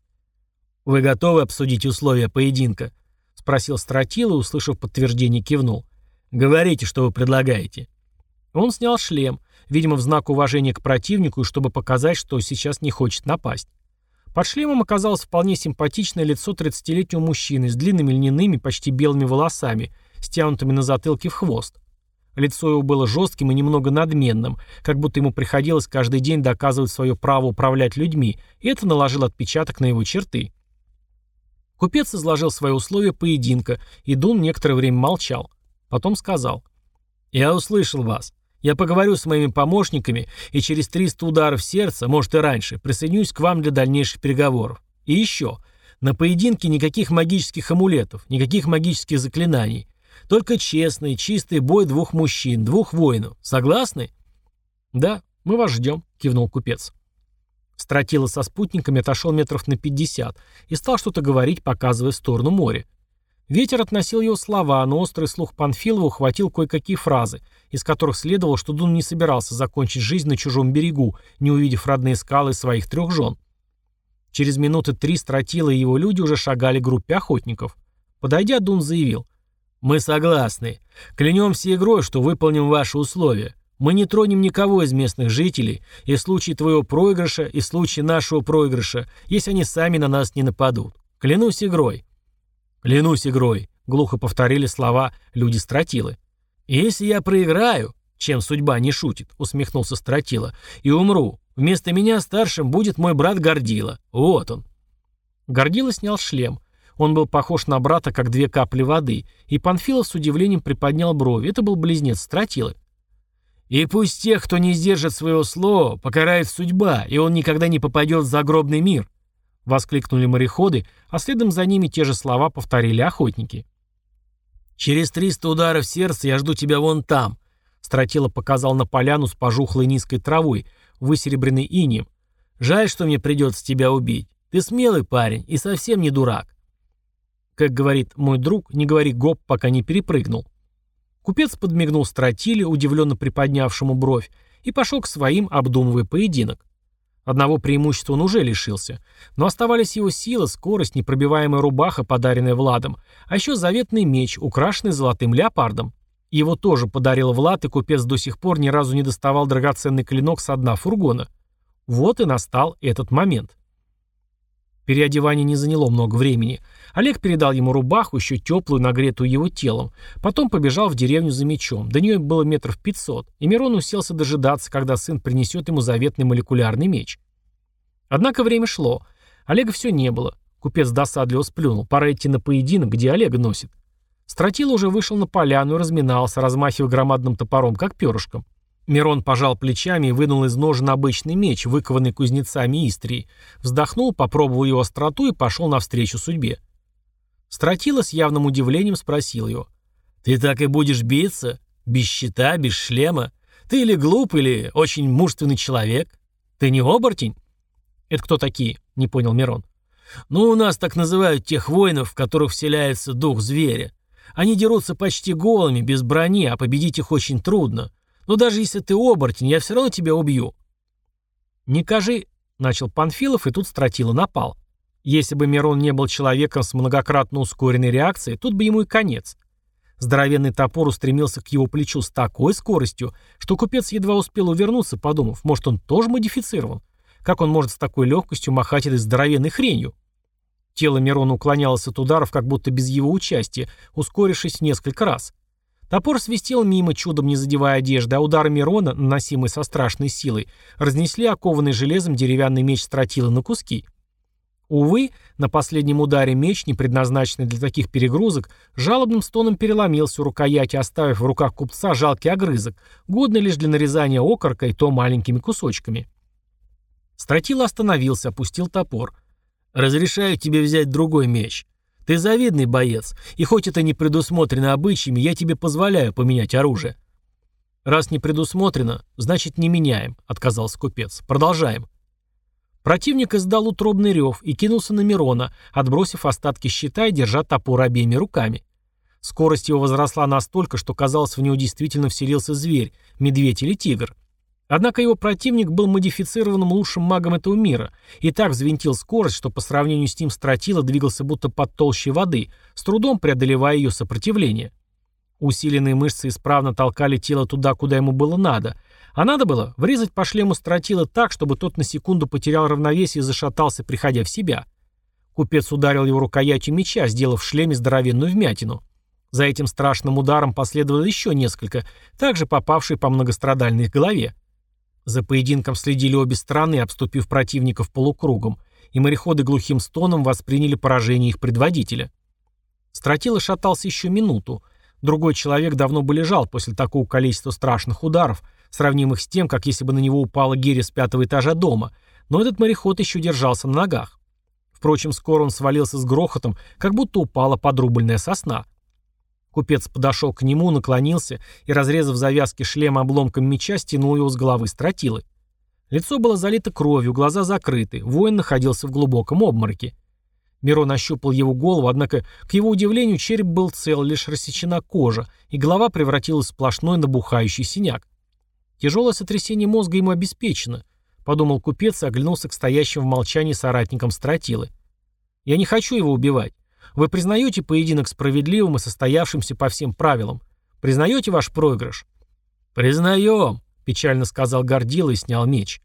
«Вы готовы обсудить условия поединка?» — спросил Стратил и, услышав подтверждение, кивнул. «Говорите, что вы предлагаете». Он снял шлем, видимо, в знак уважения к противнику и чтобы показать, что сейчас не хочет напасть. Под шлемом оказалось вполне симпатичное лицо 30-летнего мужчины с длинными льняными, почти белыми волосами, стянутыми на затылке в хвост. Лицо его было жестким и немного надменным, как будто ему приходилось каждый день доказывать свое право управлять людьми, и это наложило отпечаток на его черты. Купец изложил свои условия поединка, и Дун некоторое время молчал. Потом сказал. «Я услышал вас. Я поговорю с моими помощниками, и через 300 ударов сердца, может и раньше, присоединюсь к вам для дальнейших переговоров. И еще. На поединке никаких магических амулетов, никаких магических заклинаний. Только честный, чистый бой двух мужчин, двух воинов. Согласны? Да, мы вас ждем, кивнул купец. Стратила со спутниками отошел метров на 50 и стал что-то говорить, показывая сторону моря. Ветер относил его слова, но острый слух Панфилова ухватил кое-какие фразы, из которых следовало, что Дун не собирался закончить жизнь на чужом берегу, не увидев родные скалы своих трех жен. Через минуты три Стратила и его люди уже шагали к группе охотников. Подойдя, Дун заявил. «Мы согласны. Клянемся игрой, что выполним ваши условия. Мы не тронем никого из местных жителей, и в случае твоего проигрыша, и в случае нашего проигрыша, если они сами на нас не нападут. Клянусь игрой». «Клянусь игрой», — глухо повторили слова люди Стратилы. «Если я проиграю, чем судьба не шутит», — усмехнулся Стратила, — «и умру, вместо меня старшим будет мой брат Гордила. Вот он». Гордила снял шлем. Он был похож на брата, как две капли воды, и Панфилов с удивлением приподнял брови. Это был близнец Стратилы. «И пусть тех, кто не сдержит своего слова, покарает судьба, и он никогда не попадет в загробный мир», — воскликнули мореходы, а следом за ними те же слова повторили охотники. «Через триста ударов сердца я жду тебя вон там», — Стратила показал на поляну с пожухлой низкой травой, высеребренной инеем. «Жаль, что мне придется тебя убить. Ты смелый парень и совсем не дурак». Как говорит мой друг, не говори гоп, пока не перепрыгнул. Купец подмигнул Стратиле, удивленно приподнявшему бровь, и пошел к своим, обдумывая поединок. Одного преимущества он уже лишился, но оставались его сила, скорость, непробиваемая рубаха, подаренная Владом, а еще заветный меч, украшенный золотым леопардом. Его тоже подарил Влад, и купец до сих пор ни разу не доставал драгоценный клинок с дна фургона. Вот и настал этот момент. Переодевание не заняло много времени. Олег передал ему рубаху, еще теплую, нагретую его телом. Потом побежал в деревню за мечом. До нее было метров пятьсот, и Мирон уселся дожидаться, когда сын принесет ему заветный молекулярный меч. Однако время шло. Олега все не было. Купец досадливо сплюнул. Пора идти на поединок, где Олега носит. Стратил уже вышел на поляну и разминался, размахивая громадным топором, как перышком. Мирон пожал плечами и вынул из ножен обычный меч, выкованный кузнецами Истрии. Вздохнул, попробовал его остроту и пошел навстречу судьбе. Стратила с явным удивлением спросил его. «Ты так и будешь биться? Без щита, без шлема? Ты или глуп, или очень мужественный человек? Ты не оборотень?» «Это кто такие?» — не понял Мирон. «Ну, у нас так называют тех воинов, в которых вселяется дух зверя. Они дерутся почти голыми, без брони, а победить их очень трудно. Но даже если ты оборотень, я все равно тебя убью». «Не кажи», — начал Панфилов, и тут Стратила напал. Если бы Мирон не был человеком с многократно ускоренной реакцией, тут бы ему и конец. Здоровенный топор устремился к его плечу с такой скоростью, что купец едва успел увернуться, подумав, может он тоже модифицирован? Как он может с такой легкостью махать этой здоровенной хренью? Тело Мирона уклонялось от ударов, как будто без его участия, ускорившись несколько раз. Топор свистел мимо, чудом не задевая одежды, а удары Мирона, наносимые со страшной силой, разнесли окованный железом деревянный меч стратила на куски. Увы, на последнем ударе меч, не предназначенный для таких перегрузок, жалобным стоном переломился у рукояти, оставив в руках купца жалкий огрызок, годный лишь для нарезания окорка и то маленькими кусочками. Стратила остановился, опустил топор. «Разрешаю тебе взять другой меч. Ты завидный боец, и хоть это не предусмотрено обычаями, я тебе позволяю поменять оружие». «Раз не предусмотрено, значит не меняем», — отказался купец. «Продолжаем». Противник издал утробный рев и кинулся на Мирона, отбросив остатки щита и держа топор обеими руками. Скорость его возросла настолько, что казалось, в него действительно вселился зверь, медведь или тигр. Однако его противник был модифицированным лучшим магом этого мира и так взвинтил скорость, что по сравнению с ним стратила двигался будто под толщей воды, с трудом преодолевая ее сопротивление. Усиленные мышцы исправно толкали тело туда, куда ему было надо, а надо было врезать по шлему стратила так, чтобы тот на секунду потерял равновесие и зашатался, приходя в себя. Купец ударил его рукоятью меча, сделав в шлеме здоровенную вмятину. За этим страшным ударом последовало еще несколько, также попавшие по многострадальной голове. За поединком следили обе стороны, обступив противников полукругом, и мореходы глухим стоном восприняли поражение их предводителя. Стратила шатался еще минуту. Другой человек давно бы лежал после такого количества страшных ударов, сравнимых с тем, как если бы на него упала гиря с пятого этажа дома, но этот мореход еще держался на ногах. Впрочем, скоро он свалился с грохотом, как будто упала подрубленная сосна. Купец подошел к нему, наклонился и, разрезав завязки шлема обломком меча, стянул его с головы стратилы. Лицо было залито кровью, глаза закрыты, воин находился в глубоком обмороке. Мирон ощупал его голову, однако, к его удивлению, череп был цел, лишь рассечена кожа, и голова превратилась в сплошной набухающий синяк. Тяжелое сотрясение мозга ему обеспечено, подумал купец и оглянулся к стоящим в молчании соратникам стратилы. Я не хочу его убивать. Вы признаете поединок справедливым и состоявшимся по всем правилам? Признаете ваш проигрыш? Признаем, печально сказал Гордила и снял меч.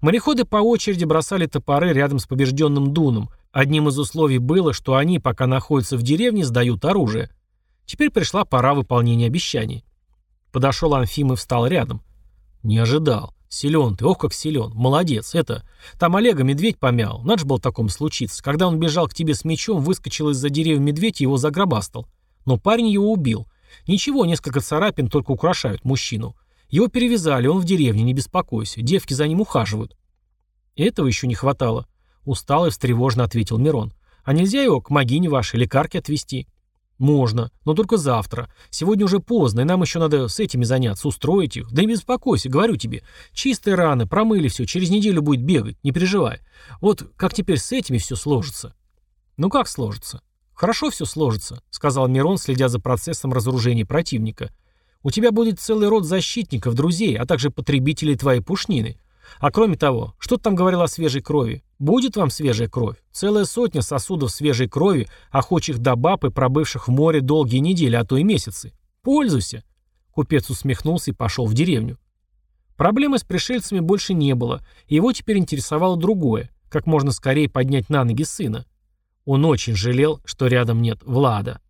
Мореходы по очереди бросали топоры рядом с побежденным Дуном. Одним из условий было, что они, пока находятся в деревне, сдают оружие. Теперь пришла пора выполнения обещаний. Подошел Анфим и встал рядом. Не ожидал. Силен ты, ох, как силен. Молодец. Это... Там Олега медведь помял. Надо же было такому случиться. Когда он бежал к тебе с мечом, выскочил из-за деревьев медведь и его загробастал. Но парень его убил. Ничего, несколько царапин только украшают мужчину. Его перевязали, он в деревне, не беспокойся. Девки за ним ухаживают. Этого еще не хватало. Устал и встревожно ответил Мирон. А нельзя его к могине вашей лекарке отвезти? «Можно, но только завтра. Сегодня уже поздно, и нам еще надо с этими заняться, устроить их. Да не беспокойся, говорю тебе. Чистые раны, промыли все, через неделю будет бегать, не переживай. Вот как теперь с этими все сложится?» «Ну как сложится?» «Хорошо все сложится», — сказал Мирон, следя за процессом разоружения противника. «У тебя будет целый род защитников, друзей, а также потребителей твоей пушнины. А кроме того, что ты там говорил о свежей крови? Будет вам свежая кровь. Целая сотня сосудов свежей крови, охочих до баб и пробывших в море долгие недели, а то и месяцы. Пользуйся. Купец усмехнулся и пошел в деревню. Проблемы с пришельцами больше не было, и его теперь интересовало другое, как можно скорее поднять на ноги сына. Он очень жалел, что рядом нет Влада.